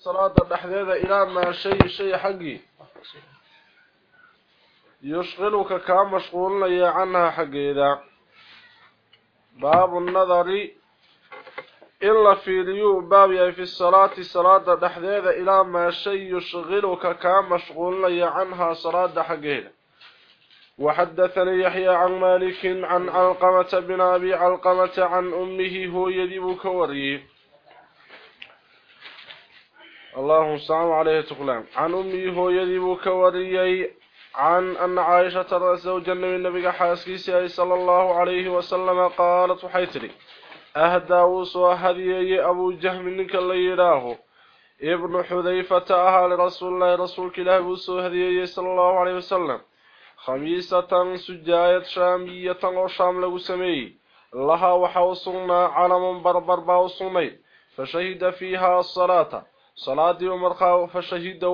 صلاة الدحديدة إلى ما شيء شيء حقي يشغلك كان مشغول لي عنها حقيدا باب النظر إلا في ريو باب في الصلاة صلاة الدحديدة إلى ما شيء يشغلك كان مشغول لي عنها صلاة حقيدا وحدثني يحيى عن مالك عن علقمة بن أبي علقمة عن أمه هو يدب كوريه اللهم صل عليه تقلام عن أمه هو يدب كوريه عن أن عائشة زوج النبي حاسكيسي صلى الله عليه وسلم قالت حيثري أهدى وصوى هدي أبو جهم منك اللي يراه. ابن حذيفة أهل رسول الله رسولك الله وصوى هدي صلى الله عليه وسلم. خميسة سجاية شامية وشام له سمي لها وحوصنا علم بربر باوصني فشهد فيها الصلاة. صلاة ومرخى فشهد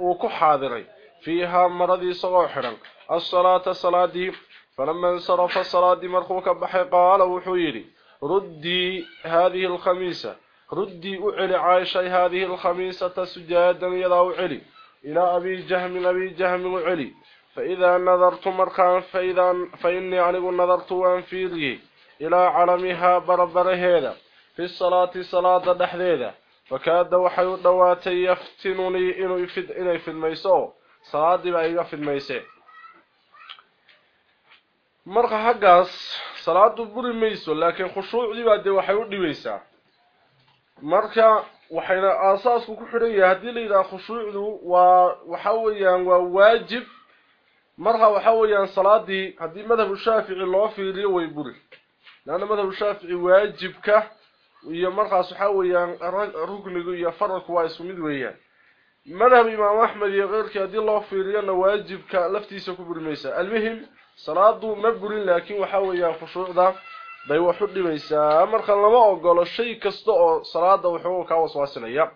وكحاذري فيها مرضي صغوحرا الصلاة صلاة فلما انصرف الصلاة مرخوك بحي قال وحويري. ردي هذه الخميسة. ردي أعلي عائشة هذه الخميسة سجادا يلا أعلي إلى أبي جهم أبي جهم أعلي. فإذا نظرت مرخان فإذا فإني عنه نظرت وانفيري إلى علمها بربر هذا. في الصلاة صلاة دحذيذة. فكاد وحي دواتي يفتنني إنه يفد إلي في الميسو. صلاة بأيها في الميسي. مرخى حقاس صلاة بر الميسو لكن خشوع دي بعد وحي وديويسا مرخى وحينا أساس كحرية هذه لإذا خشوع وحويا وواجب marka waxa weeyaan salaadii hadii madhab shaafici loo fiiriyo way buri laana madhab shaafici waajibka iyo markaas waxa weeyaan ruknigu iyo faralku waa isku mid weeyaan madhab imaam ahmed iyo qeyrkii hadii loo fiiriyana waajibka laftiisa ku burmaysa almuhim salaadu ma burin laakiin waxa weeyaan khushuucda bay wax u dhibaysaa marka lama ogolo shay kasta oo salaada wuxuu ka waswaasinaya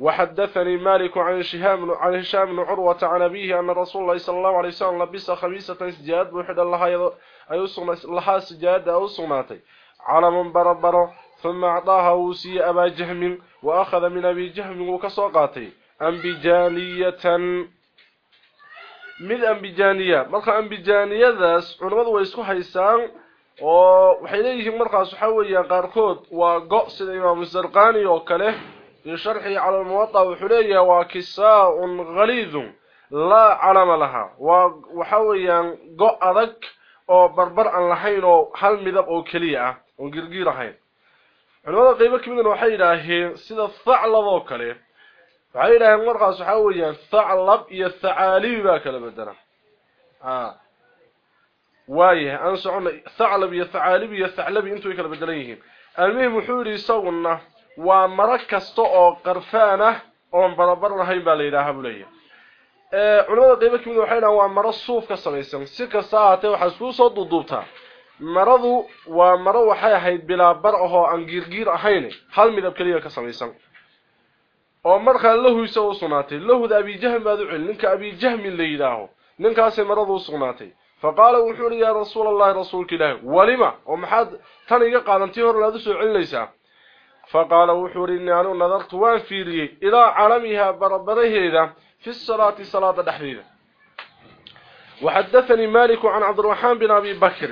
وحدثني مالك عن شهام عن هشام بن عروة عن أبيه أن رسول الله صلى الله عليه وسلم لبس خميسة سجاد وحد الله لها سجاد أو صناتي على من بربر ثم أعطاها وسي أبا جهم وأخذ من أبي جهم وكسوقاتي أنبجانية haysaan oo waxay leeyihiin markaas waxa weeyaan qaarkood waa go' sida imaamu sarqaani oo kale في شرحه على الموطأ وحلية وكساء غليظ لا علم لها وحويا قو أذك أو بربر أن لحين أو هل مذب أو كليئة وقرقير حين علماء قيبك من الوحيدة سيدة الثعلب أو كليئة وحيدة مرقص حويا الثعلب إيا الثعاليب باكلا بدنا آه وايه أنسعون ثعلب إيا الثعاليب إيا الثعلب إنتو يكلا بدليهين المهم حوري سونا waa maro kasta oo qarfaan ah oon barabar lahayn baa la yidhaahaa buu leeyahay. Ee culimada qaybo kamid waxay dhahaan waa maro suuf ka samaysan. Si kasta ahaatee waxaa isku soo duuduubtaa maradu waa maro waxay ahayd bilaa bar ahoo aan giirgiir ahayn hal midab keliya ka samaysan oo markaa lahuysa u sugnaatay lahuda abijahm baad u celi ninka abijahmin la yidhaaho ninkaasay maradu u sugnaatay faqaala wuxuu uhi yaa rasuul allahi rasuulka ilaahi walima oo maxaad tan iga qaadantii hor laad u soo celinaysaa فقال وحور إني أنا نظرت وانفيري إلى علمها بربرهذا في الصلاة صلاة دحريرة وحدثني مالك عن عبد الرحمن بن أبي بكر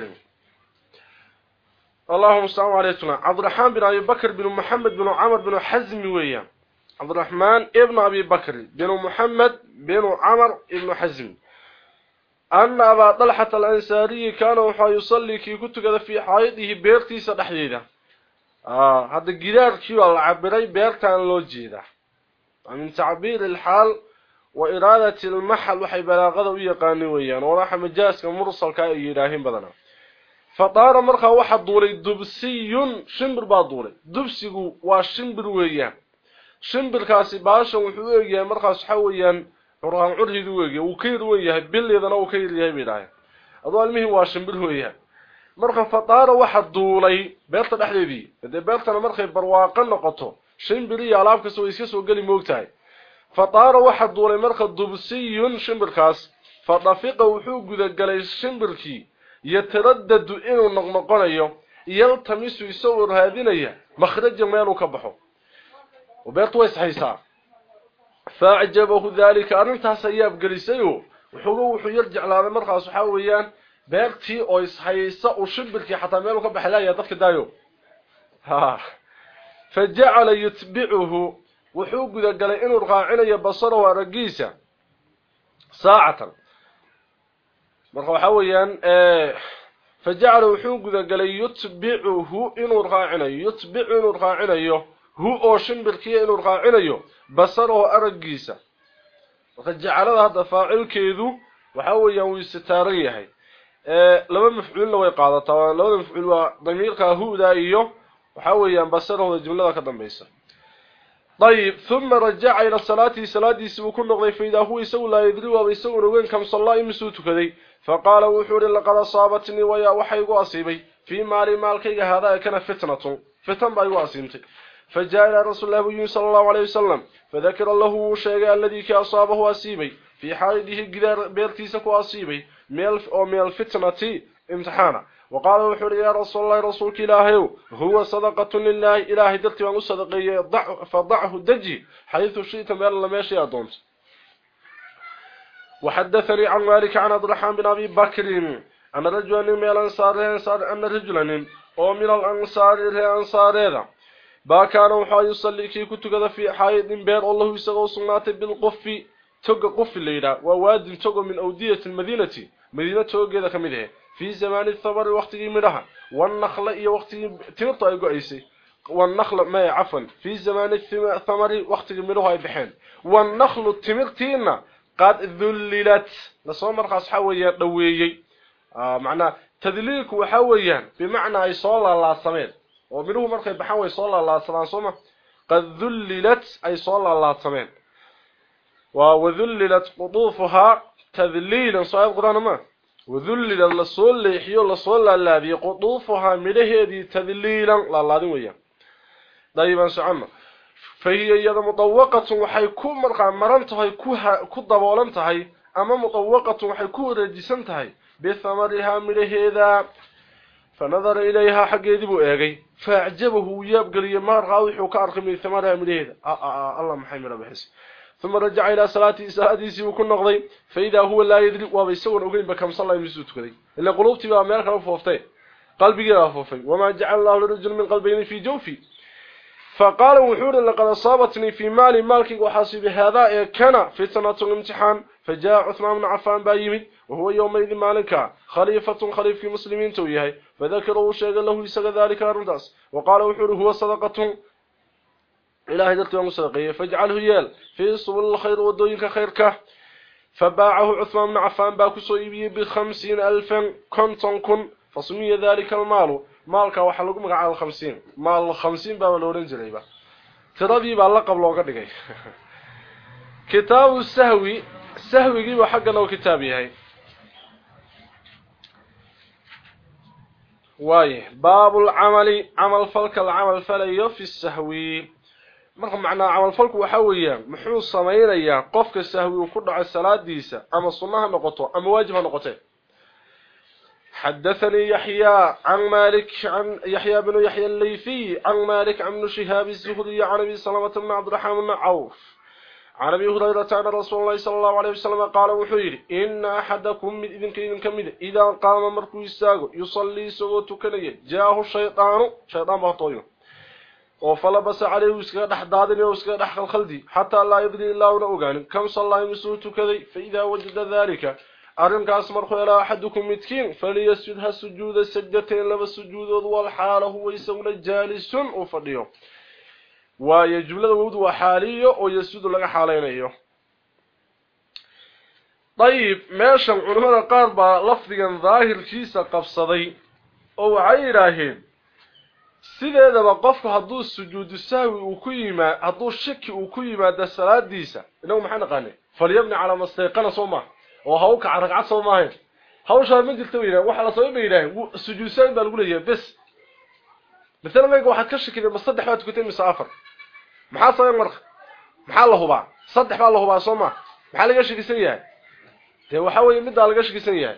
اللهم صل عليه وسلم عبد الرحمن بن أبي بكر بن محمد بن عمر بن حزم ويا عبد الرحمن ابن أبي بكر بن محمد بن عمر بن حزم أن أبا طلحة الأنساري كان يصلي كي كنت في حائطه بيرتي سدحديده آه هذا الجدار كيو العبري بيرتان لو جيدا من تعبير الحال وإرادة المحل وحي بلاغة ويقاني ويان وراح مجاسك مرسل كاي يراهين بدنا فطار مرخا واحد دولي دبسي شمبر با دولي دبسيغو وا شمبر ويان شمبر كاسي باشا وحو ويان مرخا سحا ويان وران عرهي ويان وكير ويان بليدنا وكير يهي بيراهين adoo ilmihii waa shimbir weeyaan marka fataara waxa duulay beerta dhexdeedii hadee beertana markay barwaaqo noqoto shimbir iyo alaab kasta way iska soo gali moogtahay fataara waxa duulay marka dubsiyun shimbirkaas fadafiqa wuxuu gudagalay shimbirkii noqnoqonayo yaltamisu isagoo raadinaya makhraja meeluu ka baxo وبيرت way saxaysaa فاعجبه ذلك أرنتاس أياب قليسيو وحقوه وحو يرجع لهذا مرخص وحاويان beertii oo ishaysa u shibilkii xataa meel ka baxlaya dadka daayo ha faja'ala yutbi'uhu wuxuu guda galay inuu raacinayo basara wa ragiisa saacatan guda galay yutbi'uhu inuu raacinayo yutbi'u inuu raacinayo hu oo shibilkii inuu raacinayo basara wa ragiisa marka jacalada hadda faacilkeedu waxa weeyaan uu istaaran yahay laba mafcuulna way qaadataa labada mafcuul waa damiirka huuda iyo waxa weeyaan basarahooda jumlada ka dambaysa طيب ثم رجع إلى صلاته صلاته سوكو نقضي فيدا هو يسو لا يدري وابي سو نوين كم صلى يمسو تكدي فقال وحور لقد أصابتني ويا وحي قاسيبي في مالي مالك هذا كان فتنة. فتن بأي قاسيمتي فجاء إلى رسول الله صلى الله عليه وسلم. فذكر الله شيئا الذي أصابه واسيبي في حاله جدار بيرتيسك واسيبي ميل أو ميل فتنتي امتحانة. وقال وحر يا رسول الله رسولك إلهي هو صدقة لله إلهي دلت وأن صدقية ضع فضعه دجي حيث شئت ميل لما يشي أدونت وحدثني عن مالك عن عبد بن أبي بكر أن رجلا من الأنصار أن رجلا أو من الأنصار الأنصار هذا. با كان وحا يصلي كي كتغدا في حائط بير الله يسغو سنات بالقف توق قف ليرا وواد توق من أودية المدينة مدينة توقيدا كميده في زمان الثمر وقت ميرها والنخل اي وقت تيرتو اي غايسي والنخل ما عفوا في زمان الثمر وقت ميرها بحين. والنخل تمرتينا قد ذللت. لسو مرخص حوية دويي آه معنى تذليلك وحويان بمعنى أي سو لا سمين oo miruhu markay baxaan way soo laalaasadaan sooma qad dhullilat ay soo laalaadsameen waa wadhullilat quduufuha tadliilan soo quraan ma wadhullilat la soo leexiyo la soo laalaadiyo quduufuha midhaheedii tadliilan laalaadin weeyaan dayban soconna fahiya yada mutawaqatu waxay ku marqaa maran tahay ku ku daboolan tahay ama mutawaqatu waxay ku wareejisan tahay bithamariha midhaheeda فنظر إليها حق يدبو إيغي فأعجبه يبقى ما رغاوح وكأرق من ثمرها آه آه آه الله محيمنا بحس ثم رجع إلى صلاة سادسي وكل نقضي. فإذا هو لا يدري وبيسون أقول بكم صلى يمسوت كذي. إلا قلوبتي بقى مالك أفوفتي قلبي قال أفوفتي وما جعل الله لرجل من قلبين في جوفي. فقال وحور لقد أصابتني في مالي مالك وحاسب هذا كان فتنة الامتحان. فجاء عثمان بن عفان بايمد وهو يومئذ مالك. خليفة خليفة المسلمين تويهي. فذكره شيئا له يسغى ذلك الرداس وقال وحور هو صدقة. إلهي دلت يوم صدقية فاجعله يال. في سبل الخير ودوينك خيرك. فباعه عثمان بن عفان باكو صيبي بخمسين ألفا كنتن كن. فسمي ذلك المال. مالك waxa lagu magacaabo 50 maal 50 baa la oran jiray ba tiradii baa la qablo ka dhigay kitaabu sahwi sahwigi waa xaqan oo kitaab yahay واي. باب العمل. عمل فلك العمل فليو في السهوي. Marka macnaa amal falku waxa weeyaan muxuu sameeyaa qofka sahwi uu ku dhaco salaadiisa ama sunnaha noqoto ama waajib noqoto حدثني يحيى عن مالك عن يحيى بن يحيى الليثي عن مالك عن شهاب الزهري عن ابي سلمة بن عبد الرحمن بن عوف عن ابي هريره عن رسول الله صلى الله عليه وسلم قال وحير ان احدكم من اذن كيدن كميد اذا قام مركو يساغو يصلي سو تكنيه جاءه الشيطان شيطان بطويو وفلا بس عليه وسكر دحدادن وسكر دخل خلدي حتى لا يبدي الا ولا كم صلى يسوت كذي فاذا وجد ذلك ارن كاس مرخو احدكم متكين فليسجدها سجود سجدتين لو سجود والحال هو يسون جالس وفديه ويجبلد ود وحاليه أو يسجد لغ حالينيو طيب ماشي العلماء قال با لفظا ظاهر شيء قفصدي أو عيراهين sideedaba qofku hadduu sujuudu sahwi uu ku yimaad hadduu shaki uu ku yimaado salaadiisa inagu maxaa naqaane falyabni calaa mastayqana soo maha oo ha u kaca ragcad soo maahayn hawshaa ma jirta yidhahen waxa la sabay ba yidhaaheen sujuud sahwi baa lagu leeyahay bes مثلا ما waxaad ka shakiday ma saddex baad tukatay mise afar maxaa sabay marka maxaa la hubaa saddex baa la hubaa soo ma maxaa laga shakisan yahay dee waxa weeye midda laga shakisan yahay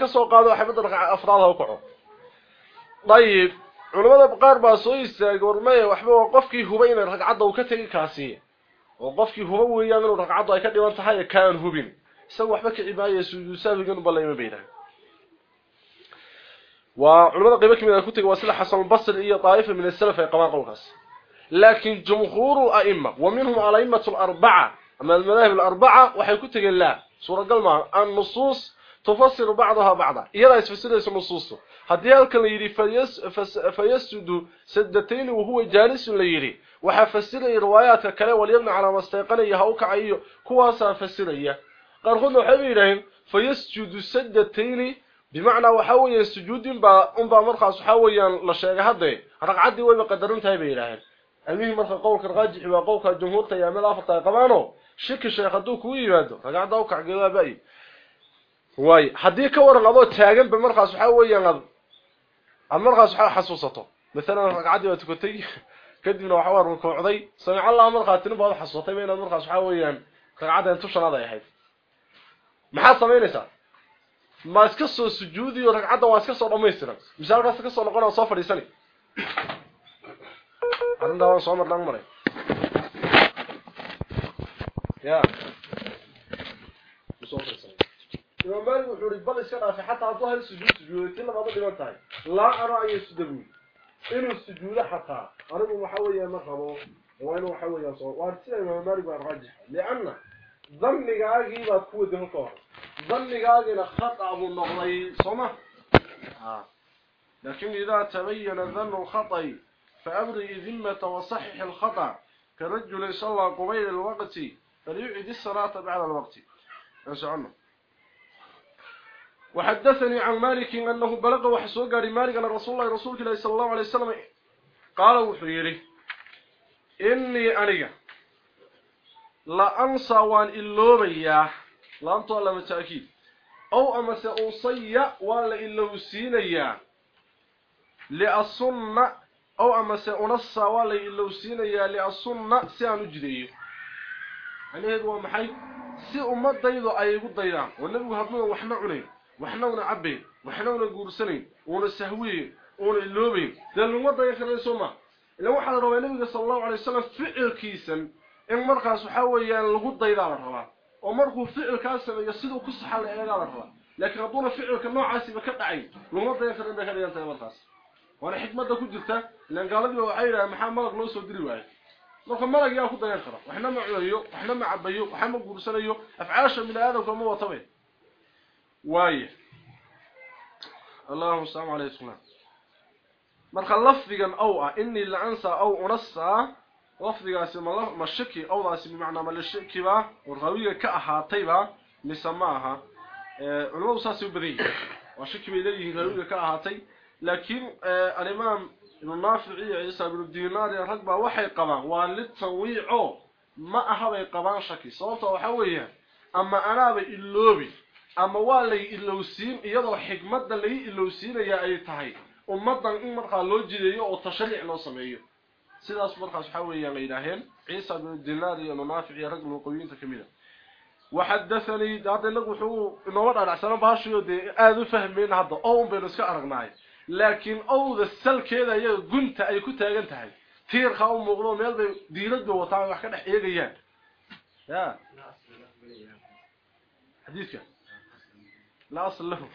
ka soo qaado xabada ragca afraad ha u kaco dayib culimada qaar baa soo istaagay warmay waxba waa qofkii hubay inay ragcadda uu ka tagi kaasi oo qofkii huba weeyaan inuu ragcaddu ay ka dhiban tahay kaan hubin isagu waxba ka cibaayay sujuud sahwigan balayma beeyna waa culimada qayb kamid ah ku tagay wasila xasan basri iyo taaifa min as-salaf ay qabaan qowlkaas لكن جمهور الأئمة ومنهم الأئمة الأربعة. أما المذاهب الأربعة وحيكون تقول الله سورة قلمة النصوص تفسر بعضها بعضا. إيلا يسفسر يسم نصوصه هذا يقول لي فيس سدتين وهو جالس لي وحفسر لي روايات كلا وليبن على مستيقن يهوك عيه كواسا فسر لي قرهن حبيرين فيسجد سدتين بمعنى وحاوي سجود با امبا مرخص حاويان لا شيغه هدي رقعدي وي بقدرنت هي بيلاهن ku yimaado raqcada u kacgeeda bay way hadii ka waran adoo taagan ba markaas waxa weeyaan ad markaas waxa xasuusato mesela raqcadii waa tukatay kadibna waxa war rukuucday samic allah markaas tin baad xasuusatay in markaas waxa weeyaan raqcada intu shanaad ay ahayd maxaa sameynaysaa ma iska soo sujuudi oo ragcadda waa iska soo dhameystiran misaalkaas ka soo noqon oo soo fadhiisani maalik wuxuu ri bal iska dhaafay xataa hadduu hal sujuud sujuuday si labaada dhiman tahay laa ara an yasjudabu inuu sujuudo xataa anigu waxa weeyaan ma qabo waa inuu waxa weeyaan soo waa sida imaam maalik waa raajix lianna dhannigaagii baad ku wadi halka hore ظنigaagina khata buu noqday soma لكن إذا تبين ظن الخطأ فأبرئ ذمة وصحح الخطأ. كرجل صلى قبيل الوقت فليعد الصلاة بعد الوقت. أسعنا وحدثني عن مالك أنه بلغ وحسوق مالك أن رسول الله رسول الله صلى الله عليه وسلم قال وحيري إني أنيق لا أنسى وأن إلوبيا. laamto lama taakiid aw amase usaya waa la ilowsiinayaa liasunna aw amase unasa waa la ilowsiinayaa liasunna si aan u jideeyo macnaheedu waa maxay si ummadaydu ay igu daydaan oo nebigu hadnuuna waxna cunayn waxna una cabbayn waxna una guursanayn uuna sahwiyeyn uuna iloobayn dee laguma dayan karayn soo ma ilan waxaa la rabaa nebiga sala allahu alay wasalam ficilkiisan in markaas waxaa weeyaan lagu daydaa la rabaa oo markuu ficilkaas sameeyo siduu ku gaaladiiba waxay yidhahdeen maxaa malag loo soo diri waayo marka malag yaa ku dayan kara waxna ma cunayo waxna ma cabayo waxna ma guursanayo afcaasha bini aadamka ma watabe waaye allahuma salaamu calaykum marka lafdigan ow ah inii la ansa ow unasa lafdigaasi ma ma shaki awdaasi bimacnaa ma la shakiba warqawiga ka ahaatayba mise ma aha culimadu saasay u badan yihiin waa shaki bay leeyihiin qawiga ka ahaatay لكن آه، الإمام النافعي عيسى بن دينار رغبه وحي قبا وان للتويعه ما احد يقبا شكي صوته وحويا أما أنا بالوبي أما والي الوسيم يدو حكمة لي الوسيم يا اي تهي امضا إن مرخا لو جيديو أو تشريع لو سميهو سداس مرخا حويا ليراهن عيسى بن دينار النافعي رجل قويين تكمله وحدثني هذا لغ وحو إنه ودا سلام باشو دي اادو فهمين هذا اوم بينو اسك أرغناي. Gunta ay ku taagan tahay tiirka u muuqdo meel bay diirada wataan wax ka dhex eegayaan ya xadiiska la asl lahu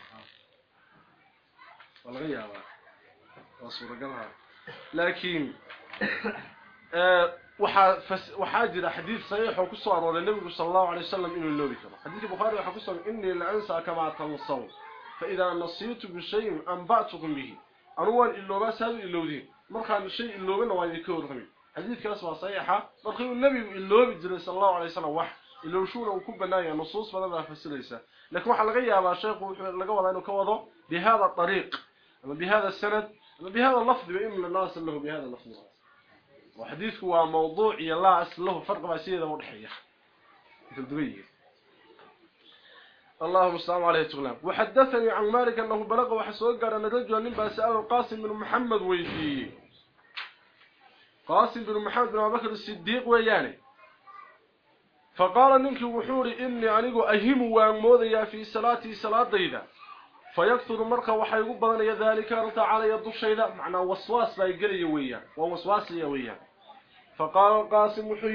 wala yaaba wasuragalha laakiin waxa waxa jira xadiis saxiix oo ku soo arooray nabiga sallallahu alayhi wasallam inuu loobi karo xadiiska bukhari waxa ku soo inni la ansa kama tansaw فإذا نصيت بشيء أنبعتكم به. أنوان إلوبا سادو إلوذين مرخان الشيء إلوبا نوان يكور غمي حديث كاسوا صحيحة. مرخي النبي إلوبا جريس الله عليه وسلم وح. إلو شورا وكبنا يا نصوص فلذا فسليسة لكم حلقية على الشيخ لقوض أنه كوضو بهذا الطريق. بهذا السند بهذا اللفظ بإمن الله سلله بهذا اللفظ. وحديث هو موضوع يلا أسلله فرق بسيطة مرحية في الدوية اللهم السلام عليه وسلم. وحدثني عن مالك أنه بلغ وحسوق قال أن رجل نبا سأل القاسم بن محمد ويفي قاسم بن محمد بن بكر الصديق وياني. فقال ننك وحوري إني أنيق أهم وأموذي في صلاتي صلاة ضيدة فيكثر ugu badanaya dalika arta calaya dushayda macna waswaas bay galaya weeyaan waa waswaasiya weeyaan faqala qasim wuxuu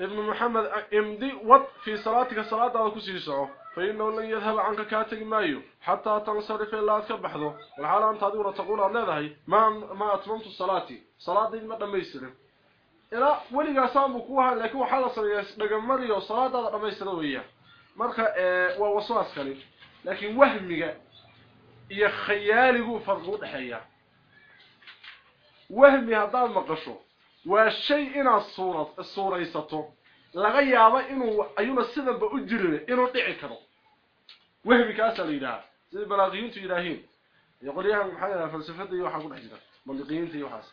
ابن محمد امضي وط في صلاتك صلاة أو كسي سو فإنه لن يذهب عنك كاتق مايو حتى تنصرف إلى تكبحده والحال انت هذه تقول الله ما ما أتممت صلاتي. صلاتي ما دميسرين إلى ولغا سامو كوها لكن dhagamariyo salaada dhameystirada weeyaa marka ee waa waswaas kale laakiin wahmiga iyo khayaaligu farqu dhaxeeya wahmi hadaad maqasho والشيء ان الصورة الصورة يسطو لغيابا انو ايونا سدان با اجيره انو دحي كرو وهبي كاس ليدا سي براغيون تي راهين يقوليها المحايه الفلسفه يوحا كو دحجيره منطقيين تي وحاس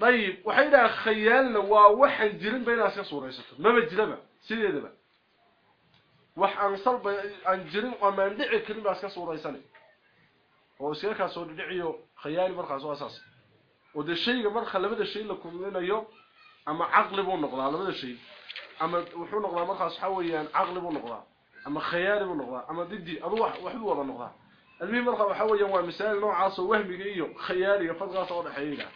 طيب وحيدا خيالنا وا وحن بين أسيا صوره يسطو ما بجلبا سيده دبا وح ان صلب ان جيرن وما ندعي كلمه اسك صوره يسني هو سيركا سو دحيو خيالي برخاسو اساسي shay la kulminayo ama aqli buu noqdaa labada shay ama wuxuu noqdaa markaas waxa weeyaan aqli buu noqdaa ama khayaali buu noqdaa ama didi adu wax wuxuu wada noqdaa almuhim marka waxa weeyaan waa misaal noocaas oo wahmiga iyo khayaaliga fadqaas oo dhaxeeya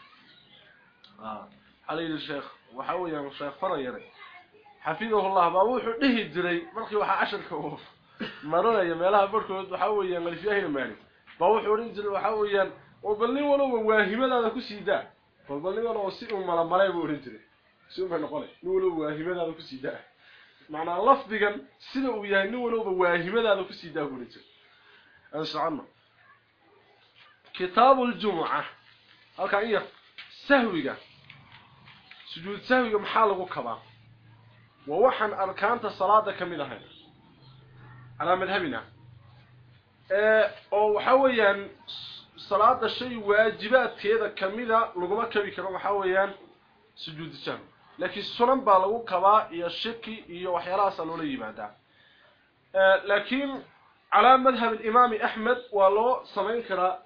ah xalay sheekh waxa weeyaan sheekh farayare xafidahu allah baa wuxuu dhihi jiray markii waxa casharka uu maranaya meelaha barkood waxa weeyaan qalfiyaha maali baa wuxuu oran jiray waxa weeyaan oo bal nin walowba waahibadaada ku sii daa. Bal bal nin si un malamalay buu odhan jiray. Si un bay noqonay nin walowba waahibadaada ku sii daa. Macnaa lafdigan sida uu yahay nin walowba waahibadaada ku sii daa buu odhan jiray. Ansacano kitaabu ljumuca halkaa in sahwiga. Sujuud sahwiga maxaa lagu kabaa? Waa waxaan arkaanta salaada ka mid ahay calaa madhabina. Oo waxaa weeyaan salaada shay waajibaadkeeda kamida laguma kabi karo waxa weeyaan sujuud sahwi laakiin sunan baa lagu kabaa iyo shaki iyo waxyaalahaas loo yimaadaa laakiin ala madhab al-imam ahmed waa loo sameyn karaa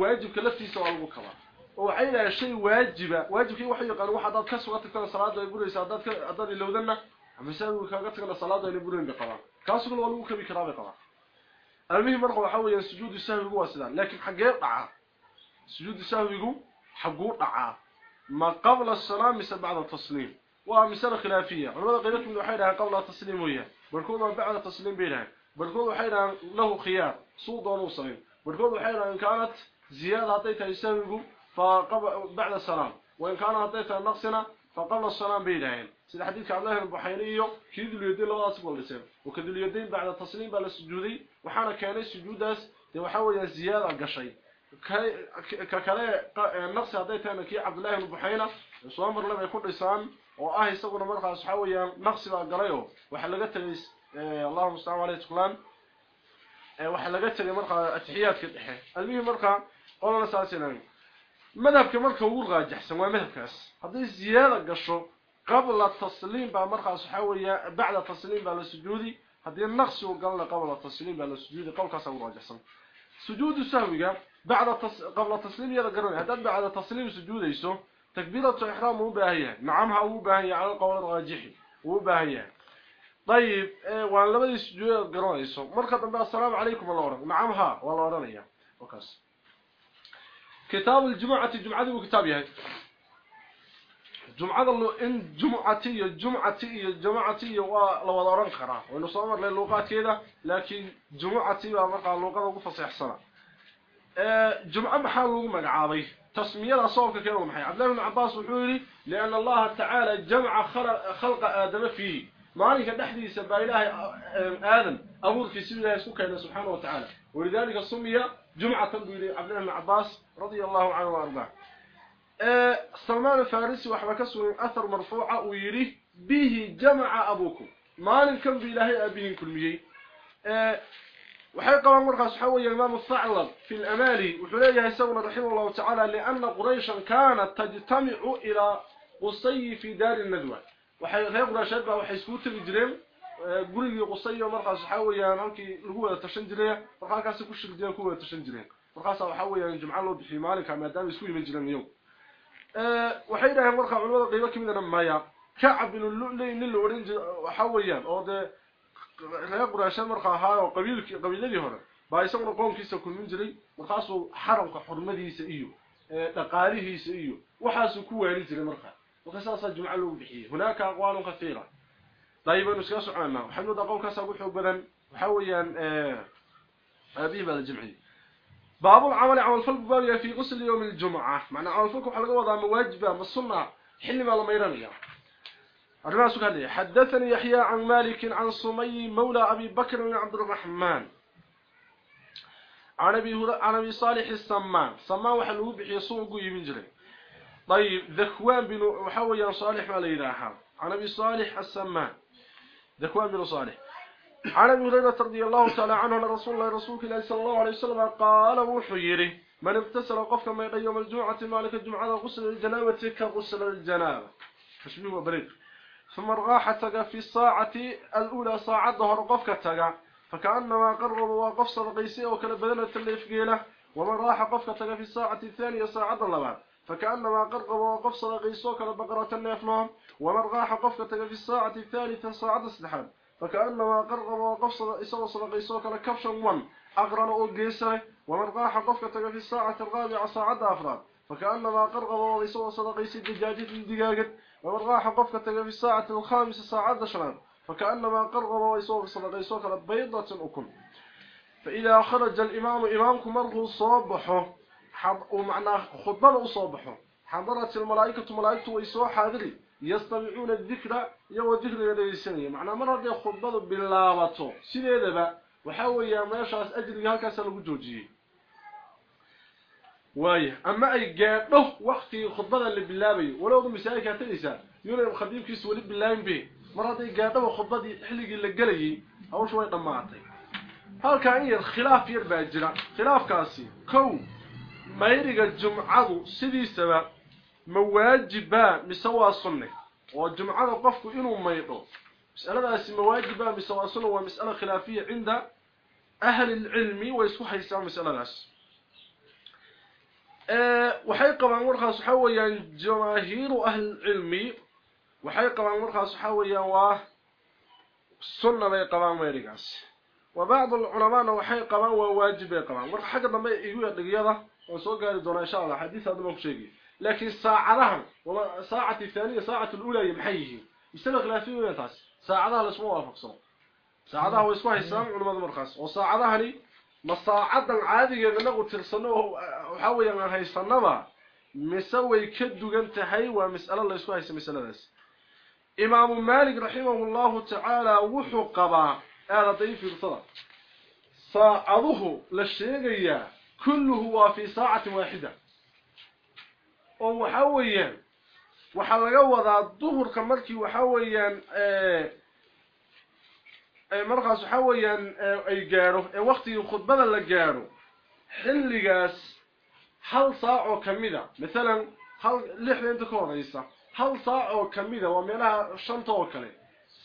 waajibka laftiisa waa lagu kabaa oo waxay leeyahay shay waajiba waajibkii waxa yaqaan waxa dad ka soo tagtay salaada ay buraysaa dad ka dad ilowdana ama saawi kaaga tagana salaada ay burayn qabaa المهم مرق وحاول السجود السهوي هو سلام لكن حق يقع سجود السهوي حق دعاء ما قبل السلام مثل بعد التسليم ومسار خلافيه ولا قيلت من وحيدها قبل التسليم هي بركود بعد التسليم بينها بركود وحيدها له خيار صوت ونصيب بركود وحيدها ان كانت زياده اعطيتها السهوي فقبل بعد السلام وان كانت اعطيتها نقصنا فقبل السلام بينها kiidul yadin labadaas ku walisay oo kadul yadin bacda tasliim baa la sujuuday waxaana keenay sujuudaas de waxa weeye ziyada gashay ka kale naqsi haday tahay kii Abdullah ibn Buhayna soo mar laba ku dhisaan oo ah isaguna markaas waxa weeye naqsi baa galay oo waxa laga tagay Allahu subhanahu wa ta'ala ee waxa laga tagay markaa atixiyaadka dhexe almihi markaa qolana saasinan madhabka marka uu raajixsan waa madhabkaas haday ziyada gasho قبل التسليم بقى مرخص حوية بعد التسليم بقى للسجود هذه النقص وقالنا قبل التسليم بقى للسجود قول كاسا راجحسن سجود السهو بعد التص... قبل التسليم يلا قرن هذا بعد التسليم سجود يسو تكبيرة الإحرام مو باهية. نعمها مو باهية على القول الراجح. مو باهية. طيب إيه وان لما يسجود قرن يسو مرخص بقى. السلام عليكم الله ورحمة نعمها والله ورحمة وكاس كتاب الجمعة الجمعة وكتابها جمعة لو إن جمعتي جمعتي جمعتي ولو دوران كرا. وإنه صمر للوقات كده لكن جمعتي ما مرة لوقه أو فصيح سنه آه، ا جمعة محل لو مغعابي تسمية صوفك كده محي عبد الله بن عباس وحوري لأن الله تعالى جمع خلق آدم فيه. مالك تحدي سبا إله آه، آدم. ابو في سيده سكه سبحانه وتعالى. ولذلك سمي جمعة بن عبد الله بن عباس رضي الله عنه وأرضاه. سلمان الفارسي وحبا كسر أثر مرفوعة ويريه به جمع أبوكم مال الكم في إلهي أبيهم كل مجي وحيقا مرقى سحوي المام الثعلم في الأمالي وحليه يسونا رحمه الله تعالى لأن قريشا كانت تجتمع إلى قصي في دار الندوة وحيقنا شابا وحيسكوت الإجرام قولي لي قصي ومرقى سحوي يعني هو تشنجري رقاكا سكوش الجنة هو تشنجري رقاكا سحوي يعني جمعان الله بحي مالك عمدان يسكوي من اليوم waxay dhaaheen marka culimada qiimo kamidana maya kacab bin lu'lay nin la oran jiray waxa weeyaan oo de reer quraashan markaa ahaa oo qabiilkii qabiiladii hore baa isaguna qoonkiisa kulmin jiray markaasuu xaramka xurmadiisa iyo dhaqaalihiisa iyo waxaasuu ku waani jiray markaa marka saasaa jumco loogu bixiyey hunaaka aqwaalun kathiira dayib aynu iskaga soconaa waxay moodaa qowlkaasaa ugu xoog badan waxaa weeyaan aabihi baa la jimciyey باب العمل عمل فلك بابيا في غسل يوم الجمعة. معنى عمل فلك وحلقة وضع مواجبة مصنع حل ما لما يرانيا الرماء سكالي حدثني يحيى عن مالك عن صمي مولى أبي بكر بن عبد الرحمن. عن أبي, عن أبي صالح السمان. سمان وحلوه بحي صوق يمنجري طيب ذكوان بن وحويا صالح ما ليلاها عن أبي صالح السمان. ذكوان بن صالح. عن أبي هريرة رضي الله تعالى عنه أن رسول الله رسول الله صلى الله عليه وسلم قال وحيره من اغتسل قفك ما يوم الجمعة مالك الجمعة غسل الجنابة كغسل الجنابة. تشبيه وبريد ثم رغاحتك في الساعة الأولى ساعة ظهر قفك تغا فكأنما قرب وقف صدقيسه وكل بدنه الليفقيله ومن راح قفك تغا في الساعة الثانية ساعة اللبات فكأنما قرب وقف صدقيسه وكل بقرة النفلهم ومن راح قفك تغا في الساعة الثالثة ساعة السحاب. فكأنما قرب وقفص صدقيسو كلا كبشا ون أقرن أقيسه ومن راح قفك في الساعة الرابعة ساعة أفراد. فكأنما قرب وإسوى صدقيس الدجاجة الدجاجة ومن راح قفك في الساعة الخامسة ساعة شراد فكأنما وإسوى صدقيسو كلا بيضة أكل. فإذا خرج الإمام إمامكم مرغو صبحه ومعنى خطبة صبحه حضرت الملائكة ملائكة وإسوى حاضري يستمعون الذكر يو الذكر يديسنيه معنى mar haday khudbadu bilaabato sideedaba waxa weeyaa meeshaas ajriga halkaas lagu joojiyay waay ama ay gaadho waqti khudbada la bilaabayo walowda misaa'ilka taysa yuu khadiibkiis wali bilaabin bi mar haday gaadho khudbadii xilligii la galayay hawshu way dhamaatay halka in yar khilaaf yar baa jira khilaafkaasi kow mayriga jumcadu sidiisaba مواجبا مسوا سنه وجمعه قفك انه ميدو مسالهاس مواجبا مسوا سنه ومساله خلافيه عند أهل العلم ويسو حيسان مسالهاس آه waxay qabaan warkaas waxa weeyaan jamaahiiru ahli ilmi waxay qabaan warkaas waxa weeyaan waa sunna bay qabaan meerigaas وبعض العلماء waajib bay qabaan warka xagga dambe igu yadhigiyada oo soo gaari doona insha Allah xadiis aad ma ku sheegay لكن ساعتها والله ساعة الثانية ساعة الأولى يمحيه يستمع خلافيه وينتاس ساعتها الاسماء وافقصوا ساعتها هو اسمها إسلام علماء المرخص وساعتها لي ما ساعة عادية لنقو ترسنوه وحاول أن هيستنبا مسوي كدو جنتهي ومسألة الله يسوها يسمى مسألة داس إمام مالك رحمه الله تعالى وحو قبا هذا ضيف الصلاة. ساعته للشيغية كله في ساعة واحدة. Oo waxa weeyaan waxa laga wadaa duhurka markii waxa weeyaan ee markaas waxa weeyaan ay gaaro ee waqtiga khudbada la gaaro xilligaas hal saac oo kamida midalan hal lixda inta ka horeysa hal saac oo kamida waa meelaha shanta oo kale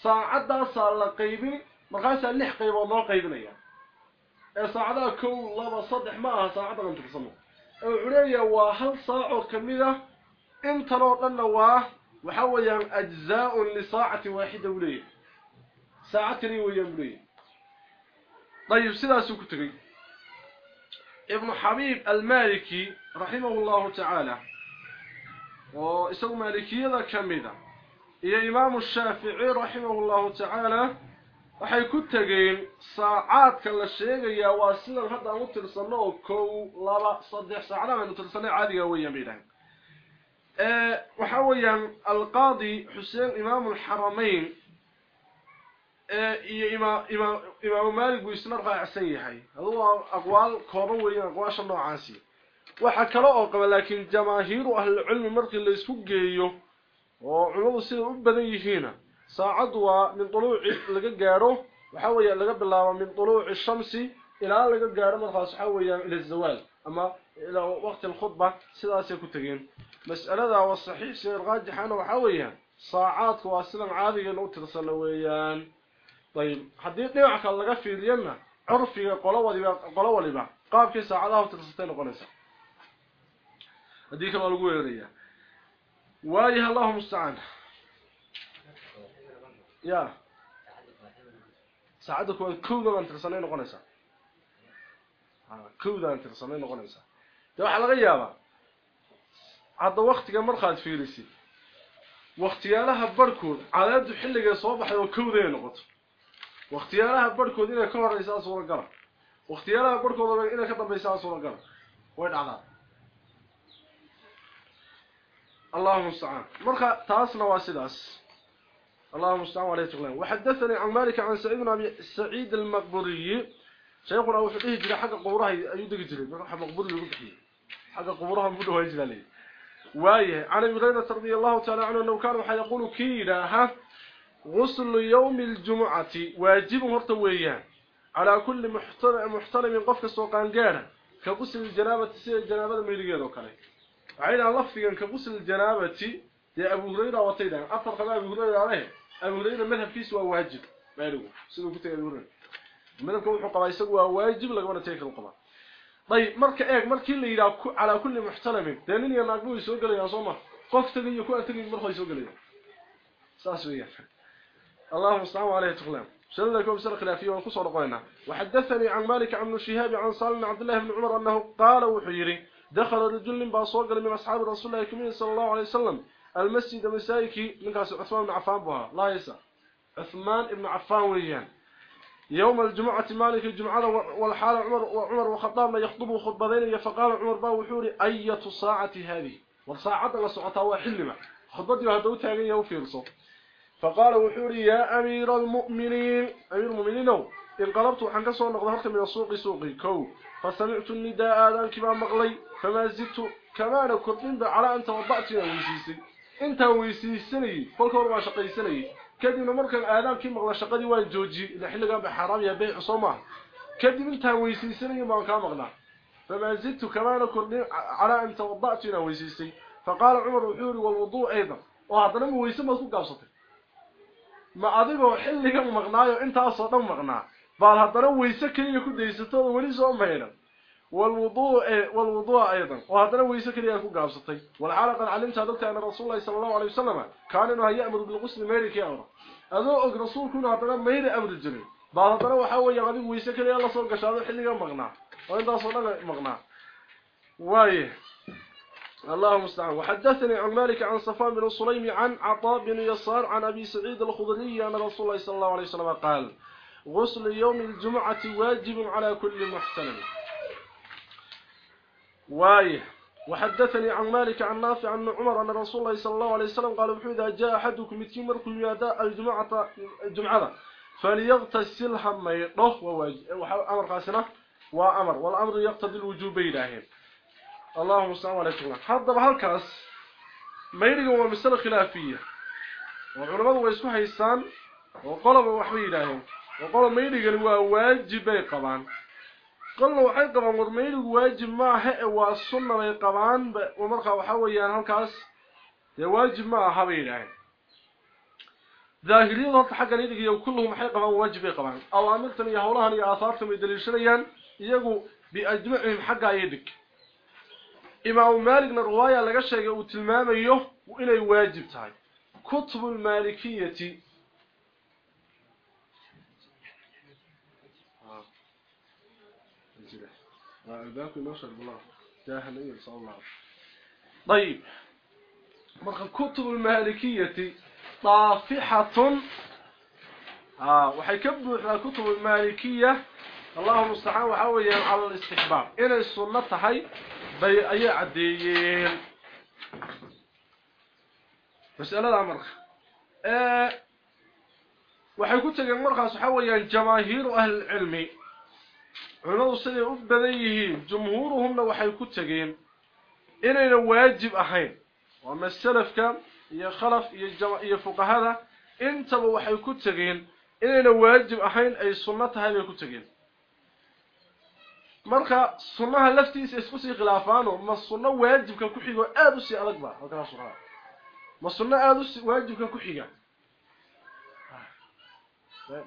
saacadaas la qaybin markaas lix qaybood loo qaybinaya ee saacadaha kow laba saddex ma aha saacada inta وعليا وهل ساعة كميدة انت لو قلنا واه وحويا أجزاء لساعة واحدة وليه ساعة ريوية وليه طيب سيدا سكتري ابن حبيب المالكي رحمه الله تعالى واسم مالكي ذا كميدة يا إمام الشافعي رحمه الله تعالى waxay ku tageen saacaadka la sheegaya waa sidan hadda aan u tirsano oo kow laba saddex saacadaha aynu tirsanay caadiga weeyaan bay dhahay waxa weeyaan alqaadi xuseen imaam alxaramayn iyo imaam imaam imaam maalik buu isna raacsan yahay aduu aqwaal kooban weeyaan aqwaasha noocaasi waxa kale oo qaba laakiin jamaahiiru ahli cilmi markii la isku geeyo oo culimadu sida u badan yihiina saacad waa min duluuci laga gaaro waxa weeye laga bilaabo min duluuci shamsi ilaa laga gaaro markaas waxa weeyaan ila zawaal ama ila waqti الخطبه sidaas ay ku tageen mas'alada waa saxiix si raajixana waxa weeyaan saacadku waa sidan caadiga loo tirsano weeyaan طيب hadii dhinac kale laga fiiriyana curfiga qolo waliba qolo waliba qaabkii saacadaha tirsatay noqonaysa hadii kale lagu weeraya waayaha allahumma musta'an يا baan tirsanay noqonaysaa ha kowdaan tirsanay noqonaysaa de waxaa laga yaabaa hadda waktiga markaad fiirisid waktiyaalaha barhkood cadaadu xilliga soo baxay oo kowda ay noqoto waktiyaalaha barhkood inay ka horeysaa suuragala waktiyaalaha barhkood inay ka dambaysaa suuragala way dhacdaa اللهم المستعان مرخى تاسنا واسداس اللهم المستعان عليه تغلان وحدثني عن مالك عن سعيد بن ابي سعيد المقبوري. شيخنا وحديه جرى حق قبورها أيو دغ جري. مرخى مقبوري لو حق قبورها مدو هي جلالي وآيه. عن أبي هريرة رضي الله تعالى عنه أنه كان وحي يقول كيدا غسل يوم الجمعة. واجب هرت على كل محترم محترم قف سوقان غيره كغسل الجنابة سي الجنابة ميليgeedo kale عينا لفظا كغسل الجنابة يا أبو هريرة وتيدا افر قبا ابو هريرة عليه. المدينة مذهب فيس هو واجب. ما له شنو قلت يا ورن مذهب كو حق قايس هو واجب لغونا تيك القضاء. طيب مرك ايق مرك اللي يرا على كل محترم. دليل يا أقول يسو قال يا صوم قفت لي كو اتني مره يسو قال ساس ويا الله صلوا عليه تخلم وحدثني عن مالك عن شهاب عن صالح بن عبد الله بن عمر أنه قال وحيري دخل رجل من من أصحاب رسول الله صلى الله عليه وسلم. المسجد مسايكي من قاس عثمان بن عفان بها لا يسا عثمان بن عفان ويان يوم الجمعة مالك الجمعة والحال عمر وعمر وخطاب يخطبوا خطبتين فقال عمر با وحوري أية ساعة هذه؟ والساعة لسعتها وحلمة خطبتي وهدو تاغي يوفيرسو فقال وحوري يا أمير المؤمنين. أمير المؤمنين انقلبت وحن كسو نقضهرت من السوق سوقي. كو. فسمعت النداء آذان كما مغلي. فما زدت كمان كنت على أن توضعتنا ويسيسي انت ويسيسني فالك ورما شقيسني. كدبنا مركا آذان كما مغلى شقدي وان جوجي إذا حل قام بحرام يا بيع صومه. كدب انت ويسيسني ما كان مغلى فما زدت كمان كنت على أن توضعتنا ويسيسي. فقال عمر وحوري والوضوء أيضا. وهذا نمو ويسي ما سوق adigoo xilligan maqnaayo intaasoo dhan maqnaa baal haddana weyse keliya ku daysatooda weli soo maynan والوضوء إيه، والوضوء أيضا. وهذا ويس كليا كو غابستاي والعلق علمت ادوك أن رسول الله صلى الله عليه وسلم كان إنه يامر بالغسل ميرك يا أمر ادو أو رسول كنا هذا مير أمر الجري بعد ترى وحا ويا غادي ويس كليا لا سو غشاد خليا مقنا وين صلى الله دغ مقنا واي. اللهم استعان وحدثني عن مالك عن صفان بن سليم عن عطاء بن يسار عن أبي سعيد الخضري أن رسول الله صلى الله عليه وسلم قال غسل يوم الجمعة واجب على كل محتلم وايه وحدثني عن مالك عن نافع عن عمر أن رسول الله صلى الله عليه وسلم قال إذا جاء أحدكم متكين مركم يداء الجمعة الجمعة فليغتسلها ميطه وواجب أمر قاسنا وأمر والأمر يقتضي الوجوب إلههم اللهم صل على سيدنا هذا بهالكاس ميرغا waa mas'ala khilaafiya oo culimadu way isku haystaan oo qoloba wax way قلنا وحي قبا مرميل واجب ما هو السنة ليقبان ومرقى وحويان هالكاس واجب ما هبين ذاهرين وطحق ليدك يو كلهم حي قبا واجب يقبان أو عملتم يهولهن يأثارتم يدلل شريا يقو بأجمعهم حقا يدك إما مالك من الرواية لقشة يقو تلمام يوه وإلي واجب تاي كتب المالكية طيب. مرخ الكتب المالكية طافحة. آه وحيكبر الكتب المالكية. اللهم استعان وحاول يعني على الاستحباب. إلى السنة هي بي اي عديين مساله أمر آه وحيكون تجمع مرخص. حاول يعني جماهير أهل العلمي culimadu siday u badan yihiin jumhuuruhumna waxay ku tageen inayna waajib ahayn waa masalafka iyo khalaf iyo iyo fuqahada intaba waxay ku tageen inayna waajib ahayn ay sunno tahay bay ku tageen marka sunnaha laftiisa isku sii khilaafaano ma sunno waajibka ku xigo aad u sii adag ba halka sunnada ma sunno aad u waajibka ku xiga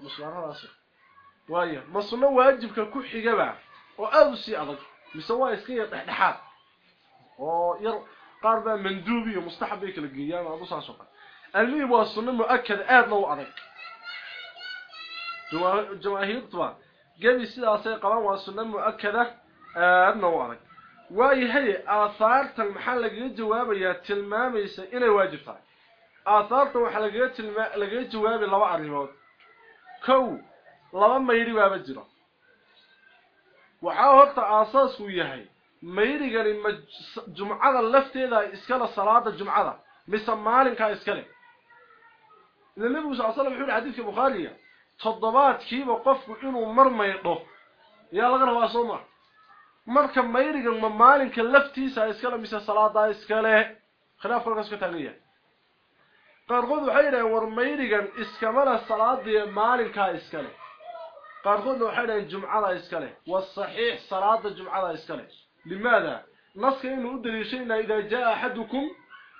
musmaradaas waaya ma sunno waajibka ku xigaba oo aad u sii adag mise waa iska yar dhexdhexaad oo yar qaar baa manduubi iyo mustahab bay kala geeyaan aad u saaso almii waa sunno muakkad aadna u adag jamaahiirtuba gebi sidaasay qabaan waa sunno mu'akkada aadna u adag waayahay aahaartan maxaa lagaga jawaabayaa tilmaamaysa inay waajib tahay aahaartan waxaa lagaga tilmaa lagaga jawaabay laba arrimood kow laba mayri baaba jiro waxaa horta aasaasku yahay mayrigani ma jumcada lafteeda iskale salaada jumcada mise maalinkaa iskale ila nabigu sal slam wuxuu yihi xadiidka bukhaariga toddobaadkiiba qofku inuu mar maydho yaa laga rabaa soo maa marka mayrigan ma maalinka laftiisa iskale mise salaadaa iskale khilaafka halkaas ka taagan yahay qaarkood waxay yidhaheen war mayrigan iskamale salaadii maalinkaa iskale قارقون وحنا الجمعة لا يسكنه والصحيح صلاة الجمعة لا يسكنه لماذا؟ نصك إنه أدري شيء إذا جاء أحدكم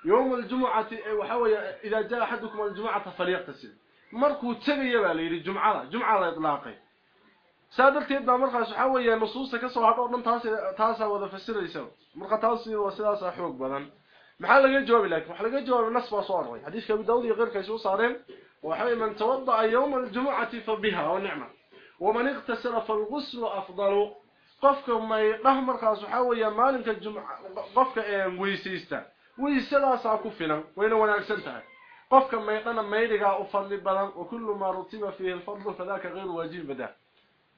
يوم الجمعة وحوي إذا جاء أحدكم الجمعة فليقتصر مركو تغي يبالي للجمعة جمعة لا إطلاقه سادلت يبنى مرقى سحوي نصوصة كسوة حقوق من تاسع وذفسر يسوي مرقى تاسع وسلاسة حقوق بلان محلق الجواب لك محلق الجواب نصف صور حديث كابي دولي غير كيسو صارم وحوي من توضع يوم الجمعة فبها ونعمة ومن اغتسل فالغسل أفضل. قفك ما يدهمر خاص حويا مالك الجمعة. قفك إيه، ويسيستا. ويسلاسا كفنا وين وأنا سنت قفك ما يدنا ما يدغا أفضل بدن وكل ما رتب فيه الفضل فذاك غير واجب ده.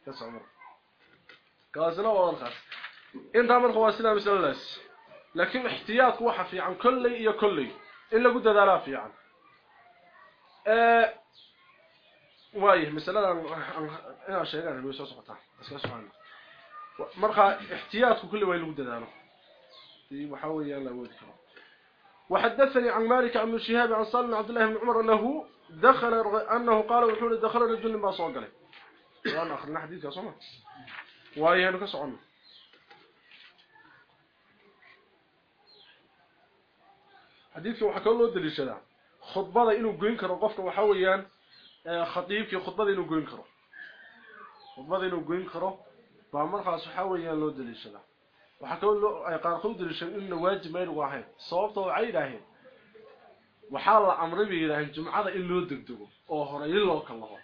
تسمر كازنا والخاص إنت أمر خواسنا مثلس لكن احتياط وحفي عن كل يا كل. إلا قد ذا في عن. آه، waaye masaladan inaa sheegaan way soo socotaa iska socona marka ixtiyaadku kulli waa in lagu dadaalo waxa weeyaan la awoodi karo وحدثني عن مالك عن شهاب عن صالح عبد الله بن عمر أنه دخل أنه قال وحول دخل رجل ما صوق له وأنا أخرنا حديث يا صمت وهي أنا كسعنا حديثك وحكى له دليل شدع خطبة إنه قوين كرو قفك وحويان خطيبك خطبة إنه قوين كرو خطبة إنه قوين كرو فأمر خاص وحويان له دليل شدع waxa kale loo ay qaarkood dirishan in waajib meel waahay sababtoo waxay yiraahdeen waxa la amray bay yiraahdeen jumcada in loo degdego oo hore in loo kalaho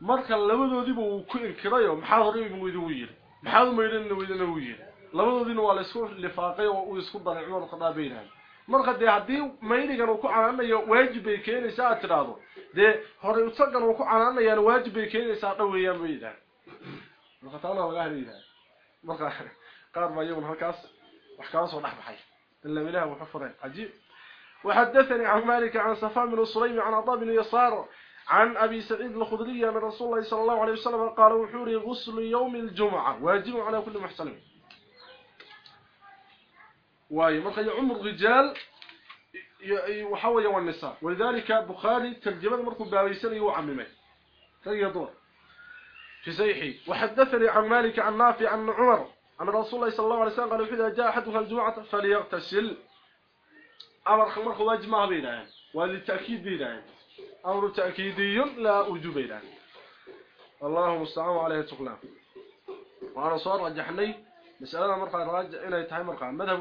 marka labadoodiba uu ku inkirayo maxaa hore uu weydiin yiri maxaa uu meeydin weydiin uu yiri labadoodina waa la isku lifaaqay oo uu isku daray cumar qadaab bayaan marka de hadii meeydigan uu ku canaanayo waajib bay keenaysaa tiraado de hore u tagan uu ku canaanayaan waajib bay keenaysaa dhaweeyaan baydan marka taana laga heliyaa marka قال ما يوم هكاس وحكاس ونحبحي إلا ملاه وحفره عجيب وحدثني عن مالك عن صفان بن سليم عن عطاء بن يسار عن أبي سعيد الخضري أن رسول الله صلى الله عليه وسلم قال وحوري غسل يوم الجمعة واجب على كل محسن واي مرخي عمر الرجال وحوي والنساء ولذلك بخاري ترجمة مركب باويسان يوعممه فيدور في سيحي وحدثني عن مالك عن نافع عن عمر أن رسول الله صلى الله عليه وسلم قال إذا جاء أحدها الجمعة فليغتسل. أمر خمر واجب ما بينهم وللتأكيد أمر تأكيدي لا وجوب بينهم الله المستعان عليه تقلام وأنا صار رجحني مسألة مرقى راجع إلى يتحي مرقى مذهب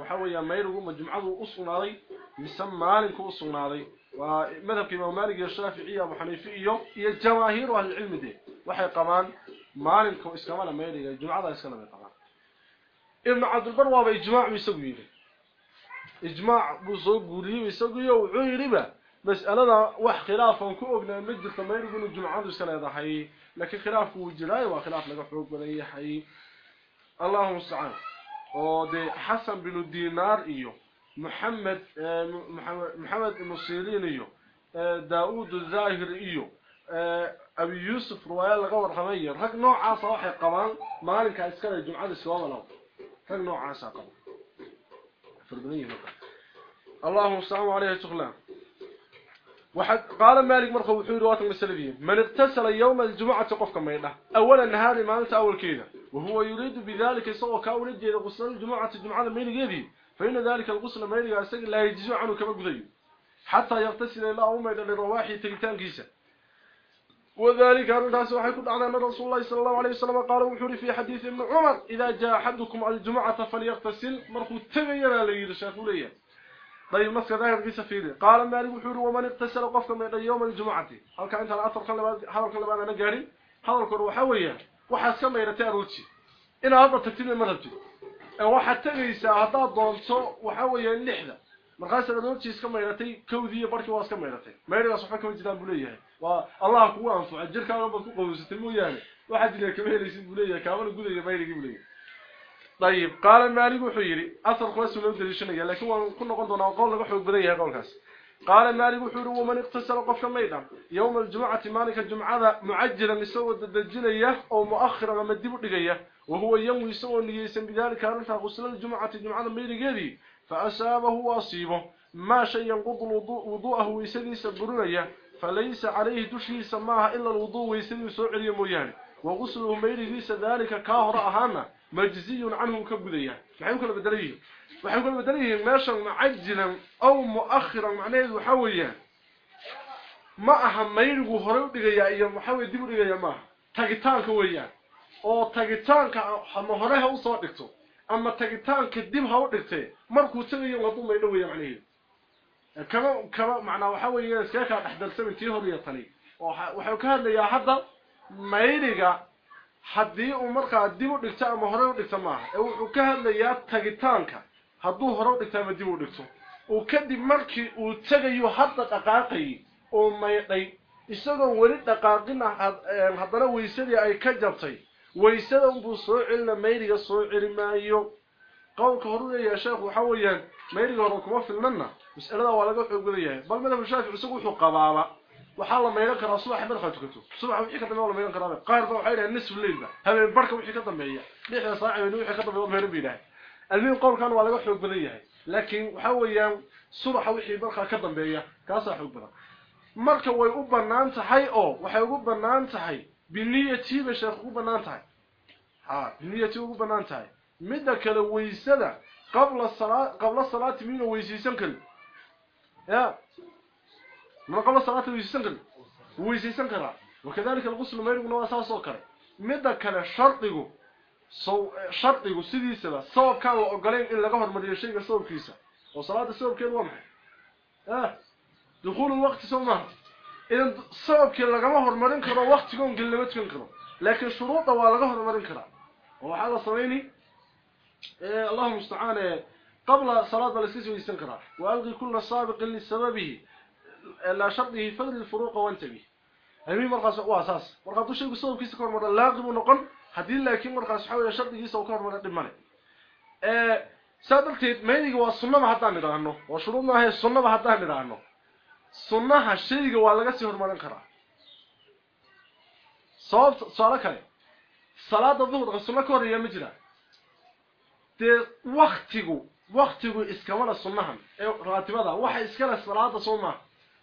وحويا ميرو مجمعه أصنعي مسمى مالك أصنعي ومذهب كما مالك الشافعي أبو حنيفي هي الجماهير وأهل العلم دي. وحي قمان مالك إسكامال ميرو الجمعة إسكامال قمان ابن عبد البر وابا إجماع بيسوي إجماع بوصو قولي بيسوي وعيربا مسألة wax khilaaf aan ku ognaa ma jirto inuu jumcadu iska leedahay laakiin khilaafku wuu jiray waa khilaaf laga xoog badan yahay اللهم صل على حسن بن الدينار ايو محمد محمد المصيرين ايو داوود الزاهر ايو ابي يوسف رواه الغور حمير رك نوع عاصا وحي قوان مالك اسكن الجمعه السواب لو كان نوع عاصا قوان فردني اللهم صل على عليه وسلم وحد قال مالك مرخو وحي رواه المسلمين من اغتسل يوم الجمعه تقف كما يده اولا النهار ما انت اول كده وهو يريد بذلك يسوى كاول جيد غسل الجمعة الجمعة ميل قيدي فإن ذلك الغسل ميل يسجل لا يجزع عنه كما قذي حتى يغتسل إلى أمد للرواحي تلتان كيسا وذلك الناس وحي كنت عن رسول الله صلى الله عليه وسلم قال وحوري في حديث ابن عمر إذا جاء أحدكم الجمعة فليغتسل. مرخو تبين لي رشاكوليه طيب مسك ظاهر في سفير قال مالك وحور ومن اغتسل قفك من يوم الجمعه هل كان أنت الاثر كان لبا حول كان لبا أنا غاري كر waxa weeyaan waxa sameeyay arooti ina hadda tagtiin ma rabtid ee waxa tagaysa hadda doonto waxa weeyaan lixda markaas arooti iska meeratay kowdiyo barkii waa iska meeratay meerigaas waxa ka jiraan buleeyahay waa allah ku anfaco jirkaaga bad ku qowsatay mooyaane waxa jira kama helaysid buleeyahay kaamana gudaya meerigi buleeyahay طيب قال مالك وحيري اثر لو دليشنيا لكن وان كنا قلنا قول لغه خوغ بدن yahay qolkaas قال مالك وحيري ومن اغتسل قف ميدان يوم الجمعة مالك الجمعة معجلا يسو ددجنيا أو مؤخرا ما ديب دغيا وهو يوم يسو نيسن بذلك رفع غسل الجمعة الجمعه ميدغيدي فأصابه وأصيبه. ما شيء ينقض وضوءه ويسديس برنيا فليس عليه دشي سماها إلا الوضوء ويسدي سو عليه مويان. وغسله ميدغيس ذلك كاهر اهانا مجزي عنه كغديا maxay kala bedelayeen waxay kala bedelayeen meeshan macajilan aw muakhira macnaheedu waxa weeyaan ma aha mayrigu hore u dhigaya iyo waxa weey dib u dhigaya ma tagitaanka weeyaan oo tagitaanka ama hore ha u soo dhigto ama tagitaanka dib ha u dhigtay markuu tagayo wadu maydho weeyaa macnaheedu kama kama macna waxa weeyaan iska ka dhaxdarsan tii hore tani waxa ka hadlayaa hadda mayriga haddii uu markaa dib u dhigto ama hore u dhigto maaha ee wuxuu ka hadlayaa tagitaanka isagoo weli dhaqaaqin haddana weysadii ay ka jabtay weysada unbuu soo celina mayriga soo celi maayo qowlka horu leeyahay sheekhu waxa weeyaan mayriga hore kuma filnana mas'alada waa laga xoog badan yahay bal madhab shaafici isagu wuxuu qabaaba waxaa la meelan karaa subax markaa tukato subax wixii ka dambeeya la meelan karaa qaar baa waxay dhahay nisfu leeyba habeen barka wixii ka dambeeya lixda saac iyo wixii ka dambeeya meelan biilahay almin qowlkan waa laga xoog badan yahay laakiin waxa weeyaan subax wixii markaa ka dambeeya kaasa xoog badan marka way u banaan tahay oo waxay ugu banaan tahay biniyati ba sheekh ugu banaan tahay ha biniyati ugu banaan tahay midda kale weysada qabla salaat qabla salaati min weysaysan kale ya ما قبل صلاه ويسنقل كرا وكذلك الغسل ما يرغنا اساسو كره ميدا كره شرطigu soo shartigu sidiisaba sababka oo ogoleen in laga hormariyo shayga sababkiisa oo salaada sababkeedu waa maxay ah dukhul waqti soma in sababkii laga hormarin karo waqtigoon gelnaba tukan karo laakiin shuruuda waa laga hormarin karaa oo waxa la sameeyay ee Allahu musta'an qabla salaada la sii weysan karaa wa alqi kull sabiq li sababihi لا شرطه فضل الفروق وانتبه هذه مرقص واساس مرقص شيء بسبب كيس كور مره لاقم نقل hadii laakiin markaas waxa weeye shardigiisa uu ka hormar dhimane ee saadalteed meeyga waa sunnada hadaan niraano waa shuruudna ah sunnada hadaan niraano sunnaha shayga waa laga sii hormarin karaa sababta sala kale salaada dhuhur sunna ka horeeya ma jira de waqtigu waqtigu iskama sunnahan ee raatibada waxa iskala salaada soomaa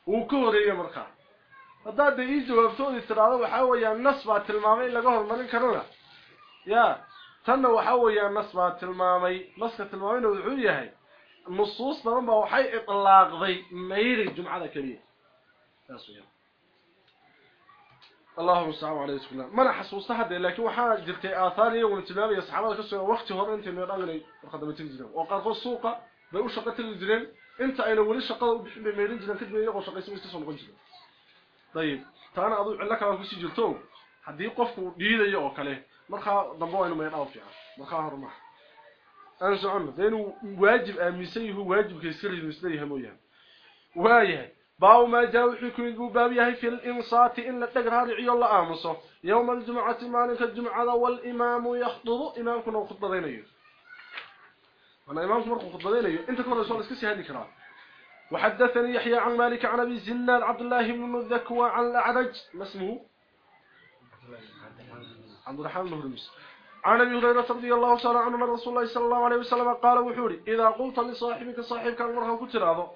uu ka horeeyo markaa haddaad ii jawaabtoodi tiraado waxa weeyaan nas baa tilmaamay in laga hormarin karona ya tanna waxa weeyaan nas baa tilmaamay naska tilmaamayna wuxuu yahay nusuus badan baa waxay itlaaqday mayri jumcada kaliya taas weeyaan اللهم صل على رسول الله ما حسوسته هذا لكن waqti hore intii loo dhagalay khadama tiri jireen oo qaar suuqa bay u shaqo tiri jireen inta ayna wali shaqada u bixin meerin jireen kadib iyagoo shaqaysan iska soo noqon jireen طيب taana adu cilla kala ku sii jirto hadii qofku dhiidayo oo kale marka dambo aynu meedhaw fiican marka horma aan socon deenu waajib aaminsan yahay waajibka iska leeyahay mooyaan waayahay باو ما جاء حكم الباب يهي في الإنصات إن الدقر هذا الله آمسه يوم الجمعة مالك الجمعة والإمام يخطب إمام كنا خطبة دينيه وأنا إمام كنا خطبة دينيه انت كنا رسول اسكسي هذه كرام وحدثني يحيى عن مالك عن أبي زناد عبد الله بن الذكوى عن الأعرج. ما اسمه؟ عبد الرحمن بن هرمس عن أبي هريرة رضي الله تعالى عنه من رسول الله صلى الله عليه وسلم قال وحوري إذا قلت لصاحبك صاحبك المرها كتراده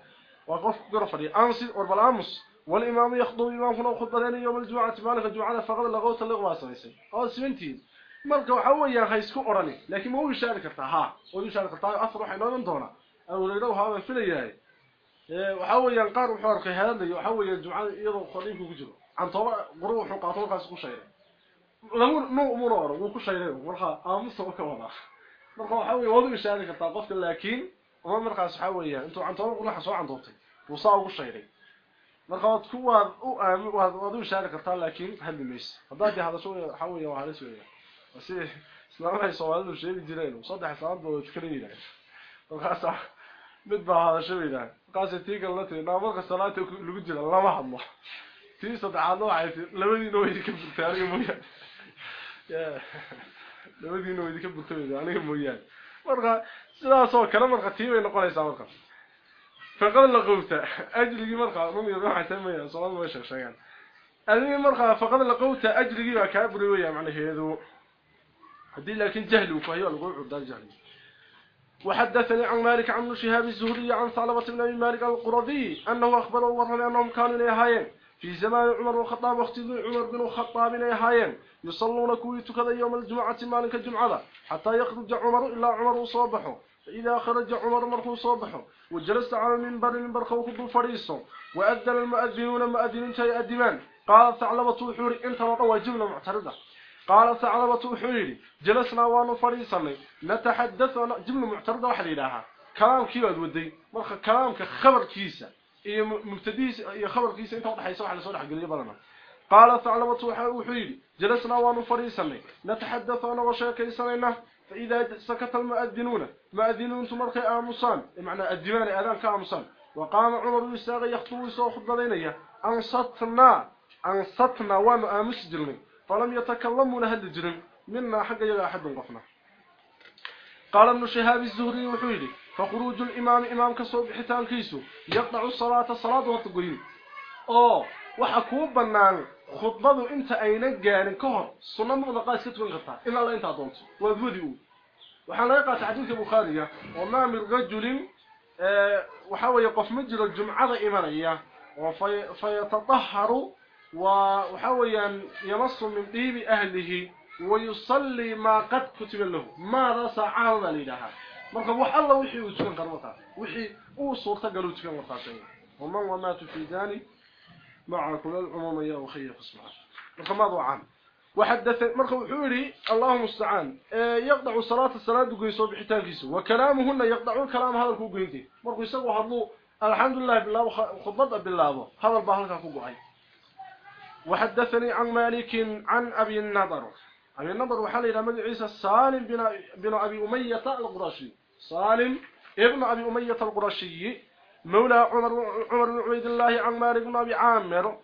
وقف قرفري أنصي والبلامس والإمام يخطب إمامكنا خطبتين يوم الجمعة مالك الجمعة فقد لغوت اللغة سميسي أو سمنتين. marka waxa weeyaan ha isku orani laakiin ma uu ishaari kartaa ha uu ishaari kartaa afar waxa inoo doona aw leeyahay waxa filayahay ee qaato kaas ku sheegay lagu no umur oro uu ku sheegay marka aamusa oo ka wada marka waxa weeyaan wadu ishaari kartaa qofka laakiin uma markaas waxa weeyaan intuu cantoon qulaxa soo cantootay uu saa ugu sheegay marka waad ku waad u aami waad waad u shaari kartaa laakiin hadli mayso haddaad hadasho waxa weeyaan waa halis weeyaan wasi islaamaha soomaalidu sheegi jireen saddex saacadood oo fikirayeen markaas mid baa hadasho weeyaan markaas tiiga la tii marka salaada lagu jira lama hadlo tii saddexaad waxay labadiina way ka burtay aniga mooyaan labadiina way ka burtay aniga mooyaan marka sidaas oo kale marka tii bay noqonaysaa marka faqad la qowta ajligi marka rumi waxa sameeyaa salaad ma sheegaan adii marka faqad la qowta ajligi waa ka buri weeyaa macnaheedu hadii laakiin jahli uu fahiyo lagu cudaan jahli وحدثني عن مالك عن شهاب الزهري عن ثعلبة بن أبي مالك القرظي أنه أخبره ورمي أنهم كانوا إليهاين في زمان عمر والخطاب واختزوا عمر بن الخطاب إليهاين يصلون كويت كذا يوم الجمعة مالك الجمعة. حتى يخرج عمر إلا عمر صبحه فإذا خرج عمر مرخو صبحه وجلس على المنبر المنبر خوف الفريس وأذن المؤذنون مؤذنين يأدمان قال ثعلبة وحوري انت وطوى جملة معترضة. قال سعربة حريري جلسنا وأنا فريصاني نتحدث وأنا جملة معترضة واحد إلهها. كلام كيف أدودي مالخ كلامك إيه إيه خبر كيسا إيا مبتديس إيا خبر كيسا إنت وضح يسوح على حق لي برنا قال سعربة حريري جلسنا وأنا فريصاني نتحدث وأنا وشاكيساني نه فإذا سكت المؤذنون مؤذنون تمرخي آمصان معنى الدمان أذان كآمصان وقام عمر يستاغي يخطوه يسوخ الضلينية أنصتنا أنصتنا وأنا آمس جلني. فلم يتكلموا له الجرم مما حق يغا أحد انقفنا قال ابن شهاب الزهري وحويلي فخروج الإمام إمام كسوب حتال كيسو يقطع الصلاة الصلاة والتقويل أوه وحكوب بنان خطبة انت أين قارن كهر صنم ودقاء ستو انغطاء إلا الله انت أضلت وذوذئو وحان لا يقع تحديث بخارية وما من رجل آه، وحاول يقف مجل الجمعة إيمانية وفيتطهر وحويا يمص من ديب أهله ويصلي ما قد كتب له. ما رسى عرض لها؟ مركب وح الله وحي وتكن قرمتها وحي وصور تقلو تكن وقاتين ومن وما تفيداني مع كل الأمم يا أخي فاسمع. مركب ماضو عام؟ وحدث مركب حوري اللهم استعان آه، يقضع صلاة الصلاة دقي صوب حتان كيسو وكلامهن يقضع الكلام هذا الكوكو يدي مركب يسوي هذا الحمد لله بالله وخضب بالله هذا البحر كفوكو عين وحدثني عن مالك عن أبي النضر. أبي النضر وحال إلى مدى عيسى سالم بن, أبي أمية القرشي. سالم ابن أبي أمية القرشي. مولى عمر عمر بن عبيد الله عن مالك بن أبي عامر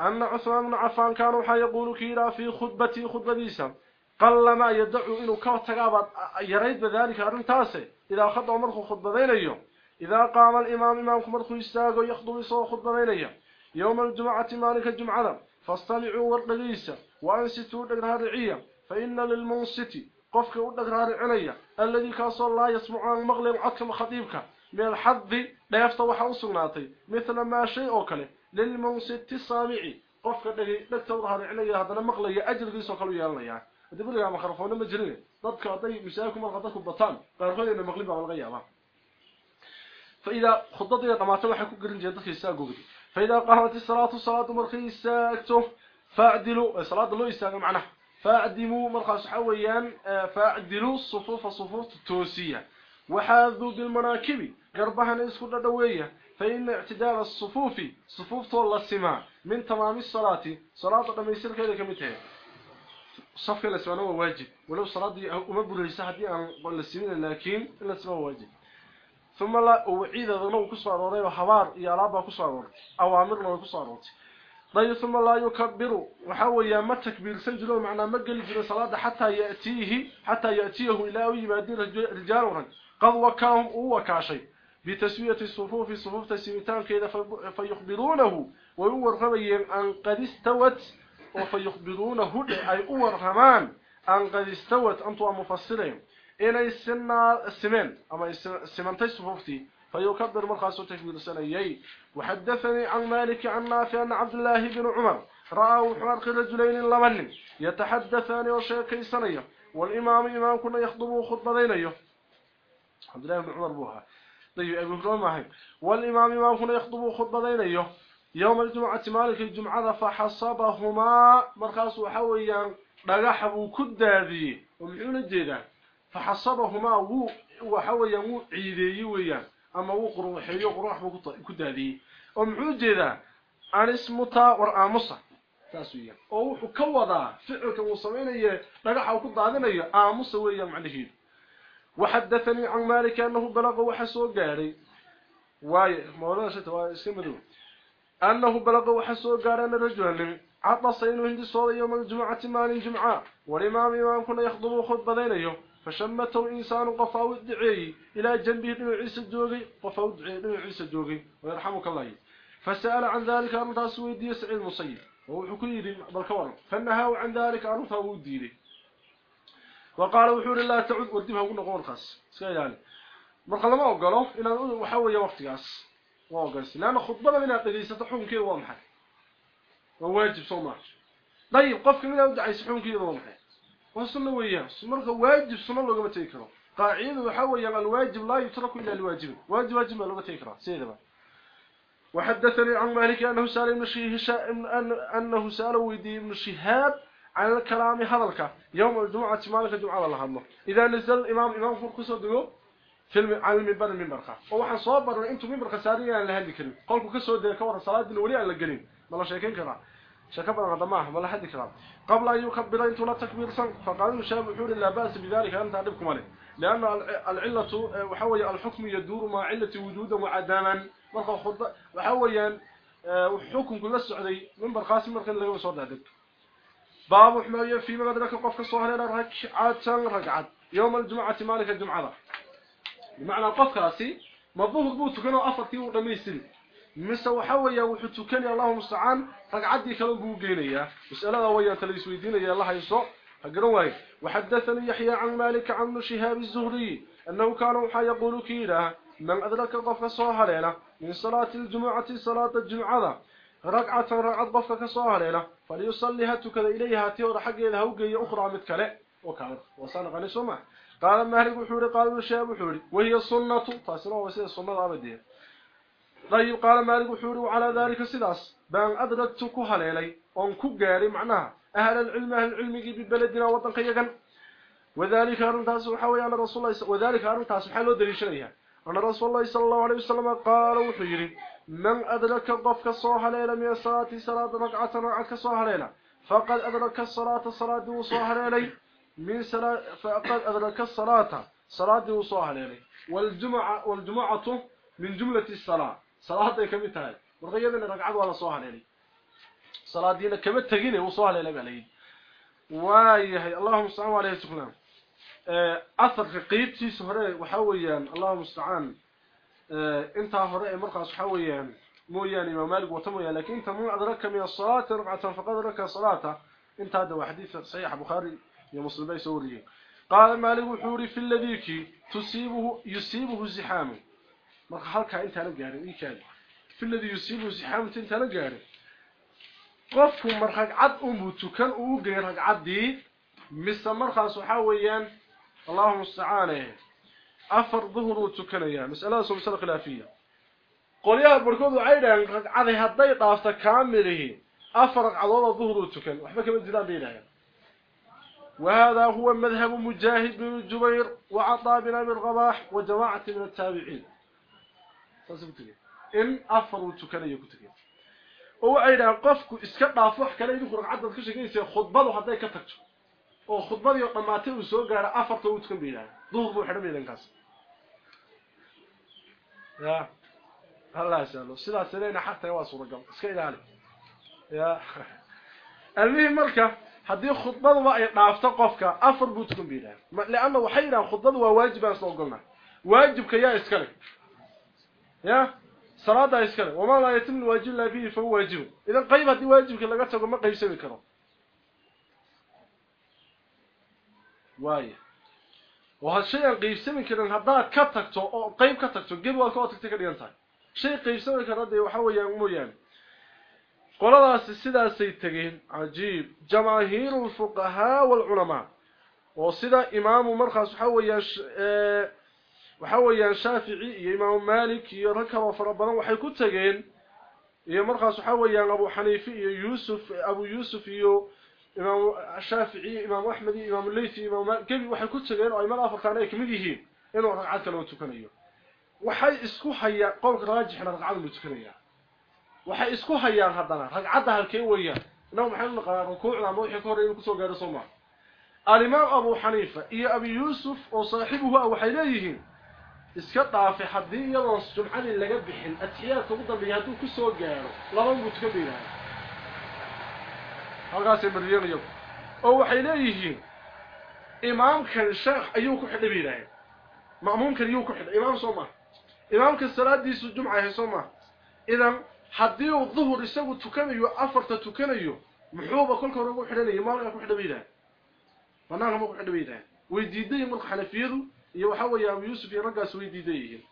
أن عثمان بن عفان كانوا يقول كيرا في خطبتي خطبتيسا قل ما يدعو إنه كتغاب يريد بذلك ارنتاسه إذا خطب عمر خطبتين إذا قام الإمام إمامكم مرخو يستاغو يخطب سو خطبتين يوم الجمعة مالك الجمعه فاصطلعوا والدغيسة وانستوا دقرها رعية فإن للمنصت قفك ودقرها رعية الذي كاصل الله يسمع عن مغلي العكم خطيبك. من الحظ لا يفتوح أنصناتي مثل ما شيء أوكله للمنصت الصامعي قفك دقرها رعية هذا المغلي يأجل قيسة قالوا يا الله يا أدبر يا مخرفون مجرين. ضدك أطي مساكم ورغتك البطان قرغي أن المغلبة والغيابة. فإذا خضطي يا طماطل حكو قرن جيدك يساقوا فإذا قامت الصلاة صلاة مرخيساته فاعدلوا صلاة لو يستاغ معناه فاعدموا مرخص حويان فاعدلوا الصفوف صفوف التوسيه وحاذوا بالمراكب قربها اسكو ددويه فإن اعتدال الصفوف صفوف طول السماع. من تمام الصلاة صلاة دميسر كذا كمتين صف الاسماء هو واجب. ولو صلاة دي أما بريسة هدي أن لكن الاسماء واجب. ثم لا أعيد ذنو كسر أروري وحوار يالابا كسر أروري أوامر لو كسر أروري طيب ثم لا يكبر وحاول يا ما تكبير سنجلو معنا ما قل جل صلاة حتى يأتيه حتى يأتيه إلى يبادر رجال ورجل قد وكاهم وكاشي بتسوية الصفوف صفوف تسويتان كذا فيخبرونه؟ ويورغمين أن قد استوت وفيخبرونه أي أورغمان أن قد استوت أنتوا مفصلين. السنة السمين أما السمنتي صفوفتي فيكبر مرخص تكبير سنيي وحدثني عن مالك عن نافع أن عبد الله بن عمر. رأوا حرق رجلين لمن يتحدثان وشيكي سنية. والإمام إمام كنا يخطبوا خطبتين عبد الله بن عمر بوها. طيب ابو هريره معي والإمام إمام كنا يخطب خطبتين يوم الجمعة مالك الجمعة فحصبهما. مرخص وحويا. بو كدادي ومحونا جيدا فحصبهما وحويا عيدي ويا. أما وقر وحي يقروح وكدادي أم عوجدا أن اسم تا ور امصا تاسويا أو كودا فئلك وسمينيه دغخا كو دادنيا امصا ويا معلشيد وحدثني عن مالك أنه بلغ وحسو غاري واي مولاشه واي سمدو أنه بلغ وحسو غاري رجل عطى سينو عند صوره يوم الجمعة مال الجمعة. والإمام إمام كنا يخطب خطبة ليله فشمته إنسان قفاو الدعي إلى جنبه بن عيسى الجوغي قفاو الدعي بن عيسى الجوغي ويرحمك الله فسأل عن ذلك أرضا سويدي سعيد المصيب وهو حكيري بالكوار فنهاه عن ذلك أرضا وديري وقال وحور الله تعود ودبها ونقول خاص. يعني marka lama ogolo inaan waxa weeye waqtigaas waa ogolsi laana khudbada inaad dhageysato xukunkeeda waa maxay waa waajib soo maaha dayib qofka weeyaan. Marka waajib sunna loogama tegi karo. Qaacidadu waxa weeyaan alwaajib laa yutraku illa liwaajib waajib waajib looga karo sideedaba وحدثني عن مالك أنه سأل ابن شهاب أنه سأل ويدي ابن شهاب على الكلام هذلك يوم الجمعة مالك الجمعة الله هم إذا نزل الإمام إمام فرق صدقه في على المنبر المنبر وحن صابر أنتم منبر خسارية لهذه الكلمة قولكم كسود كورا صلاة الولي على القليل ما لا شيكين كرا شكبر غضماه ما لا حد كلام قبل أن يكبر أنتم لا تكبير صن فقالوا شاب حور لا بأس بذلك أن تعرفكم عليه. لأن العلة وحوي الحكم يدور مع علة وجودا وعداما مرخى خطبة وحويا وحكم كل السعودي منبر قاسم مرخى اللي هو باب حماية في مدرك قفك الصهر ركعات ركعات. يوم الجمعة مالك الجمعة بمعنى قفك راسي مضوه بوت كانوا أفرتي ودميسري mise waxa weeyaa wuxuu tukanaya Allahu musta'an ragcadii kala buu geenaya mas'alada way tala isweydiinaya Allah hayso. Hagan way وحدثني يحيى عن مالك عن شهاب الزهري أنه كان وحا يقول كيرا من أدرك قفك صهرينا من صلاة الجمعة صلاة الجمعة ركعة ركعة قفك صهرينا فليصليها تكذا إليها تيور حق الهوجي أخرى متكلة وكان وصل طيب قال مالك وحوري وعلى ذلك سداس بان أدركت كهليلي أن كغاري معناها. أهل العلم أهل العلم ببلدنا وطن قيقا وذلك أرنتاس وحوي أن رسول الله وذلك أرنتاس حلو دليشنيها أن رسول الله صلى الله عليه وسلم قال وحيري من أدرك قفك صوح ليلة من الصلاة صلاة ركعة ركعة صوح ليلة فقد أدرك الصلاة صلاة وصوح ليلة من صلاة فقد أدرك الصلاة صلاة وصوح ليلة والجمعة والجمعة من جملة الصلاة صلاة كمتها ورغيبنا ركعة ولا صوح ليلة صلاة دينا كمتها وصوح ليلة بأليه وايهي اللهم استعان عليه سكنان أثر قيبتي سهري وحويا اللهم استعان. انت هراء مرقص حويا مويان إمام مالك وتمويا لكن انت مو أدرك من الصلاة ركعة فقد أدرك صلاة. انت هذا حديث صحيح بخاري يا مسلم بي قال مالك وحوري في الذيك تصيبه يصيبه أنا قاري إيه كان في الذي يصيبه الزحام انت أنا قاري qofku marka cad u mutukan uu geey ragcadii mise markaas waxa weeyaan Allahu musta'aan afar dhuhur uu tukanaya mas'alada soo mas'ala khilaafiya qoliyaha barkood waxay dhahaan ragcadii haday dhaafta kaamilihi afar ragcadood dhuhur uu tukan waxba kama jiraan beelaha وهذا هو مذهب مجاهد بن جبير وعطاء بن ابي الرباح وجماعه من التابعين ان dhaaf qofku iska dhaafo wax kale inuu ragcad ka shaqeeyay khudbadu haday ka tagto oo khudbadii dhamaatay uu soo gaaro afarta uu tukan biilaan duhur buu xidhan meelankaas ya Allah salo sidaas leena xataa waa suuragal iska ilaali ya almihim marka hadii khudbadu ay dhaafto qofka afar buu tukan biilaan laana waxay yiraahdaan khudbadu waa waajib aan soo galnaa waajibka yaa iska leh يا صلاة ايسكر وما لا يتم الواجب إلا به فهو واجب. إذا قيمة دي واجبك لا تقو ما قيسه بكرة. واي. وهالشيء قيسمي كده هذا كتكتو أو قيم كتكتو جيب وكتك تكدينت شيء قيسمي كده ردي وحا ويان مو يعني. قولاداس سداس ايتغين عجيب. جماهير الفقهاء والعلماء. وسدا إمام مرخص حويش آه وحويان شافعي يا إمام مالك يركب فربنا وحي كتغين يا مرخص حويان أبو حنيفة يا يوسف أبو يوسف يا إمام الشافعي إمام أحمد إمام الليثي إمام مالك وحي كتغين أو إمام افكان اي كميديه انو رقعت لو تكنيو وحي اسكو هيا قول راجح ان لو تكنيا وحي اسكو هيا هدانا رقعت هلكي ويان انو محل قرار ركوع الامر وحي كور ان أبو حنيفة يا أبي يوسف وصاحبه وحي ليهين iska dhaafi haddii iyadoo jumcadii laga bixin atiyaadka ugu dambeeyay haduu ku soo gaaro laba mid ka biiraa halkaas mariyanayo oo waxay leeyihiin imaamkan sheekh ayuu ku xidhay biiraa ma'muumkan ayuu ku xidhay imaam Sooma imaamka salaadiisu jumca ay Sooma idan haddii uu dhuhur isagu tukanayo afarta tukanayo muxuuba kolka hore ugu xidhanayay maalka ku xidhay biiraa banaanka ma ku xidhay biiraa way diiday marka xanafiyadu iyo waxa weeye Abu Yusuf iyo ragaas way diidayeen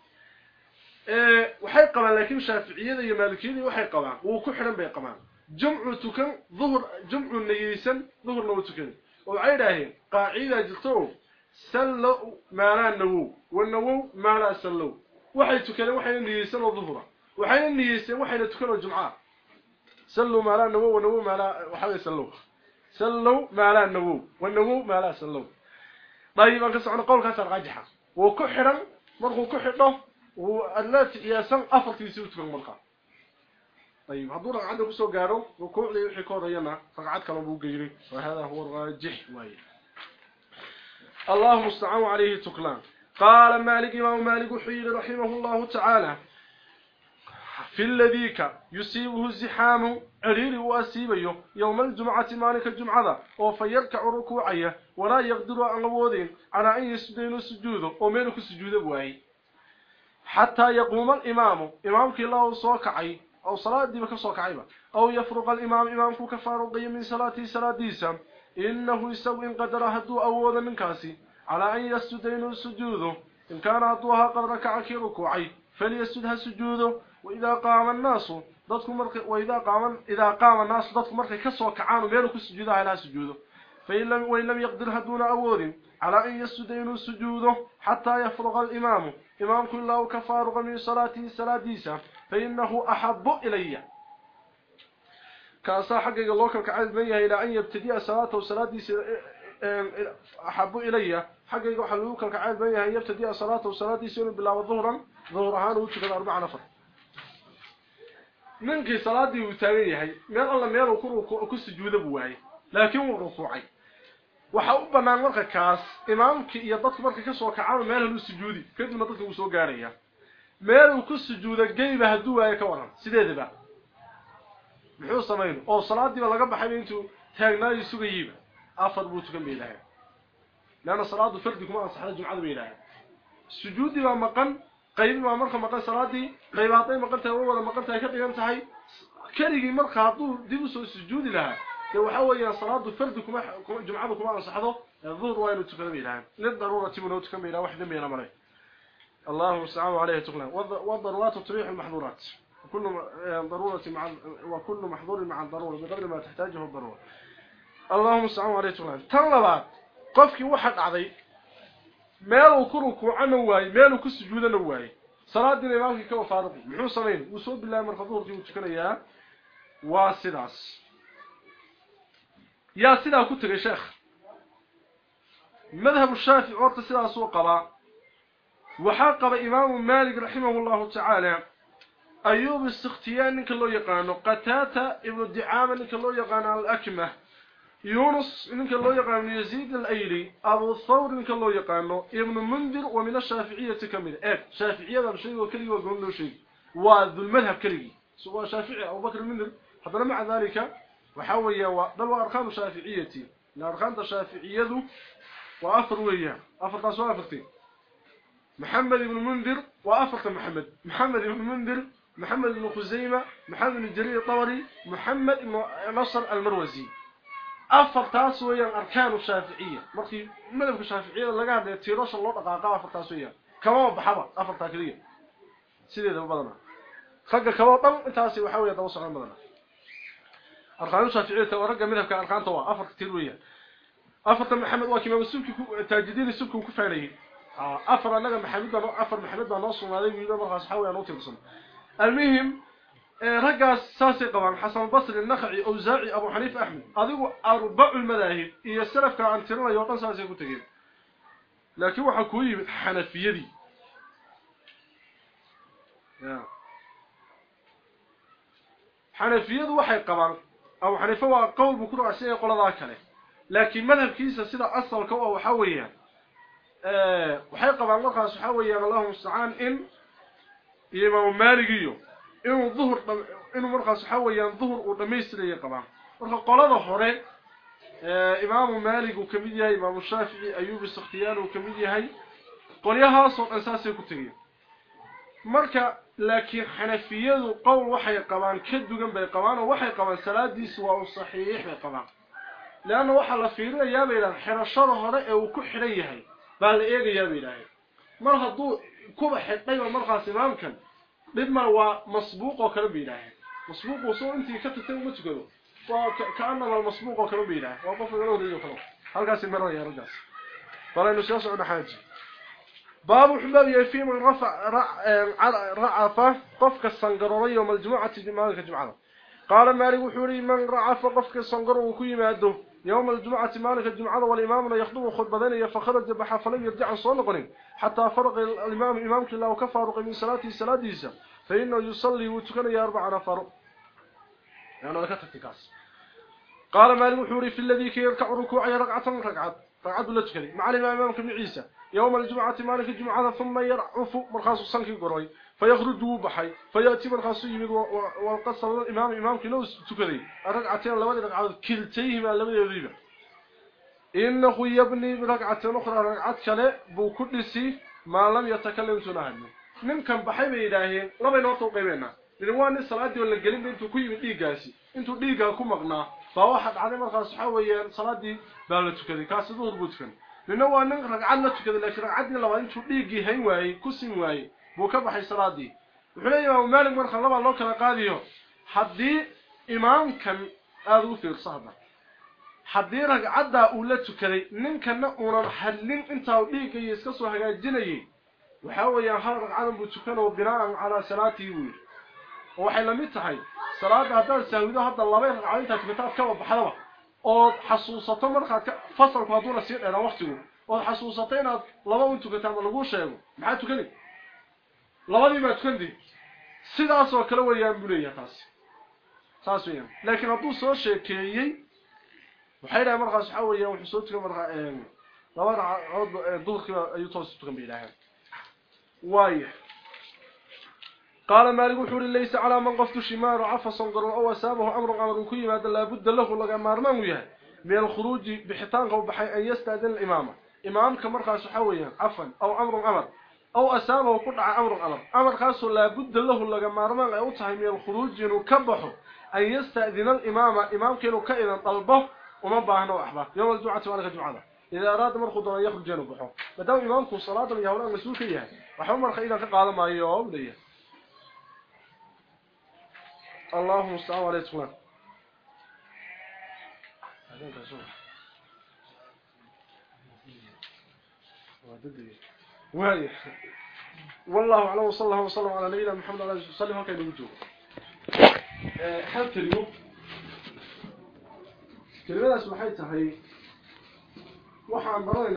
ee waxay qabaan laakiin Shaafiiciyada iyo Maalikiyada waxay qabaan uu ku xiran bay qabaan jumcu tukan dhuhur jumcu niyeysan dhuhur loo tukan oo ay dhaaheen qaacida jirto sallu maalan nawu wanawu maala sallu waxay tukadeen waxay niyeysan oo dhuhura waxay niyeysan waxay tukan jumca sallu maalan nawu wanawu maala waxa sallu sallu maalan nawu wanawu maala طيب انك سعنا قولك راجحه وكحرا مرخو كحدو والناس ياسن افرتي سوتكم مرخا طيب هذول عنده سو غارو ركوع لي وخي كورينا ركعات كلو بو غيري وهذا هو الراجح واي اللهم استعان عليه تكلان قال مالك إمام مالك حيل رحمه الله تعالى. في الذيك يصيبه الزحام عريري واسيبيه يوم الجمعة مالك الجمعة وفيركع ركوعية. ولا يقدر أن أبودين. على أن يسجدين سجوده. ومينك سجوده بواي. حتى يقوم الإمام. إمامك الله صوكعي أو صلاة دي بك أو يفرق الإمام. إمامك كفارقي من صلاة صلاة ديسا. إنه يسوي إن قدر هدو أولا من كاسي. على أن يسجدين سجوده. إن كان هدوها قد ركعك ركوعي. فليسجدها سجوده. وإذا قام الناس. ضدكم مرك وإذا قام إذا قام الناس ضدكم مرك كسو كعان ميلو سجوده على سجوده فإن لم وإن لم يقدر دون أود على أن يسجدين سجوده حتى يفرغ الإمام إمام كله كفارغ من صلاته صلاة فإنه أحب إلي كاسا حقق الله كعاد منها إلى أن يبتدي صلاته وصلاة أحب إلي حقق حلوك كعاد منها أن يبتدي صلاته وصلاة سنة بالله ظهرا ظهرهان وتكد أربع نفر buu waayay laakiin wuu rukuucay waxa u banaan marka kaas imaamkii iyo dadku marka ka soo kacaan meel uu sujuudi kadibna dadku uu soo gaaraya meel uu ku sujuudo geyba haduu waayo ka waran sideedaba muxuu sameeyay oo salaadiiba laga baxay intuu taagnaayo sugayiba afar buu tukan beelahay laana salaadu fardi kuma ansaxda jumcada beelahay sujuudi baa maqan qayb ma marka maqan salaadii qaybaatay maqan tahay wada maqan tahay ka dhigan tahay karigi marka haduu dib u soo sujuudi lahaa de waxa weeyaan salaadu fardi kuma jumcada kuma ansaxdo dhuhur waa inuu tukado ilaahay lid daruura tibuna tukado ilaahay wax dambeena malay اللهم استعان عليه تقلا والضرورات تريح المحظورات وكل ضرورة مع وكل محظور مع الضرورة بقدر ما تحتاجه الضرورة اللهم استعان عليه تقلا طلبات قفك واحد عضي meel ku rukuucana waay meel ku sujuudana waay salaadina imaamka ka faarqi muxuu sameeyay uu soo bilaabay marka duhurkii uu tukanayaa waa sidaas yaa sidaa ku tagay sheekh madhab shaafici orta sidaas uu qaba waxa qaba imaam maalik rahimahullahu ta'ala ayub istikhtiyan ninka loo yaqaano qatata ibn di'ama ninka loo yaqaano al-akmah يونس إنك الله يقال يزيد الأيلي أبو الثور إنك الله يقال ابن منذر ومن الشافعية كامل إيه شافعية هذا شيء وكلي وقول له شيء. وذو المذهب كلي. سواء شافعي أو بكر المنذر حضر مع ذلك وحوي ودلوا أركان الشافعية الأركان الشافعية وأفر وياه أفر قاسوا أفرتين محمد بن منذر وأفرت محمد. محمد بن منذر محمد بن خزيمة محمد بن جرير الطوري محمد بن نصر المروزي. أفرتاس ويا أركان الشافعية مرتي ملف الشافعية اللي قاعد يتيرش الله قاعد أفرتاس ويا كمان بحبا أفرتاس ويا سيدي ذو بدنا خلق كمان طم تاسي وحاول يتوسع عن بدنا أركان الشافعية ورقة ملف كأركان طوا أفر كتير ويا أفرت محمد واكي ما بسوك تاجدين السوك وكف عليه أفر لقى محمد أفر محمد ناصر ما ذي يقول ما خلاص حاول يا نوتي المهم إيه، رقص ساسي طبعا. حسن البصري النخعي أو زاعي أبو حنيفة أحمد. هذو أربع المذاهب. هي السلف كان عن ترنى يوطن ساسي كنت لكن هو حكوي حنفي يدي نعم. حنفي يدي وحي قبل أبو حنيفة هو قول بكل عشان يقول ذاك له لكن مذهب كيسة سيدة أصل كوة وحوية وحي قبل الله سحوية اللهم استعان إن يمام مالقيه inuu dhuhur inuu markaas waxa weeyaan dhuhur uu dhameystirayay qabaan. Marka qolada hore ee imaam Malik uu ka mid yahay imaam Shafi'i Ayub Sakhtiyaan uu ka mid yahay qolyahaas oo asaasay ku tagay marka laakiin xanafiyadu qowl waxay qabaan ka dugan bay qabaan oo waxay qabaan salaadiisu waa u saxiix bay qabaan. Laana waxa la fiirinayaa bay ilaa xirashada hore ee uu ku xiran yahay baa la eegayaa bay ilaahay mar hadduu kuba xidhay oo markaas imaamkan dhibma waa masbuuq oo kale bay ilaahay masbuuq oo soo intii ka tagtay uma tukado waa kaana wal masbuuq oo kale bay ilaahay waa qof laga horeeyo kale halkaas maraya ragaas balaynu soo socdo xaaji باب حباب في من رفع رعف قفك السنقروري الجمعة مالك الجمعة قال مالك وحوري من رعف قفك السنقر وكي ماده يوم الجمعة مالك الجمعة والإمام يخطب خطبتين فخرج بحا فلم يرجع صنقر حتى فرق الإمام إمامك الله وكفارق من صلاته صلاة ديسا فإنه يصلي وتكن يا أربع نفر يعني هذا كتفتكاس قال مالك وحوري في الذي يركع ركوع ركعة ركعة. ركعة ولا تكري مع الإمام إمامك بن عيسى يوم الجمعة مالك الجمعة ثم يرعف مرخاص السنك قروي فيخرج بحي فيأتي مرخاص يمد والقصر الإمام إمامك لو تكذي الرقعتين لبدي رقعات كلتيهما لبدي يذيبا. إنه يبني برقعتين أخرى رقعات كلا بو كدسي ما لم يتكلم سنهن. نمكن بحي بإلهي لبي نوطو قيبنا لنواني الصلاة دي ولا قلين انتو كي من إيقاسي انتو إيقا كمقنا فواحد عدي مرخاص حويا صلاة دي بالتو كذي كاسي ظهر بوتفن. ragcad la tukaday laakiin ragcaddii labaad intuu dhiiggii hayn waayey ku sin waayey marka labaa loo kala qaadiyo haddii imaamkan aada u fiirso hadda haddii ragcaddaa uu la tukaday ninkana uunan hadlin intaa u dhiiggayo iska soo hagaajinayay waxaa weeyaan hal ragcadan buu tukanoo binaa'an calaa salaatii buu yidhi oo waxay lamid tahay salaadda haddaad sahwido hadda labay ragcad intaa tukataad kaba baxdaba ood xasuusato markaad fasalku hadduu la sii dheeraa waqtigu ood xasuusato inaad laba un tukato ama lagu sheego maxaa tukani labadii baa tukandi sidaas oo kale weeyaan buu leeyahay taasi saas weeyaan laakiin hadduu soo sheekeeyey waxay dhahay markaas waxaa weeyaan wuxuu soo tukan markaa laba ragcadood duhurkiiba ayuu toos tukan bay idhaaheen waaya قال مالك وحوري ليس على من قفت شمار عفا صنقر أو أسامه أمر أمر كيما لابد له لغا مارمان وياه من الخروج بحيطان أو بحي أن يستأذن الإمامة إمام كمرقى سحويا عفا أو أمر أمر أو أسامة قطع أمر أمر أمر خاص لابد له لغا مارمان أو تحي من الخروج ينكبحه أن يستأذن الإمامة إمام كانوا كائنا طلبه وما باهنا وأحبه يوم الجمعة مالك الجمعة. إذا أراد مرخض أن يخرج جنوبه مدام إمامكم صلاة اليهولاء مسؤول فيها. وحمر خيرا كقال ما يوم ليه اللهم استعان عليه فلان وهي والله أعلم وصلى الله وسلم على نبينا محمد عليه الصلاه والسلام هكذا وجوه هل تريو كلمه اسمحيتها هي waxaan baranay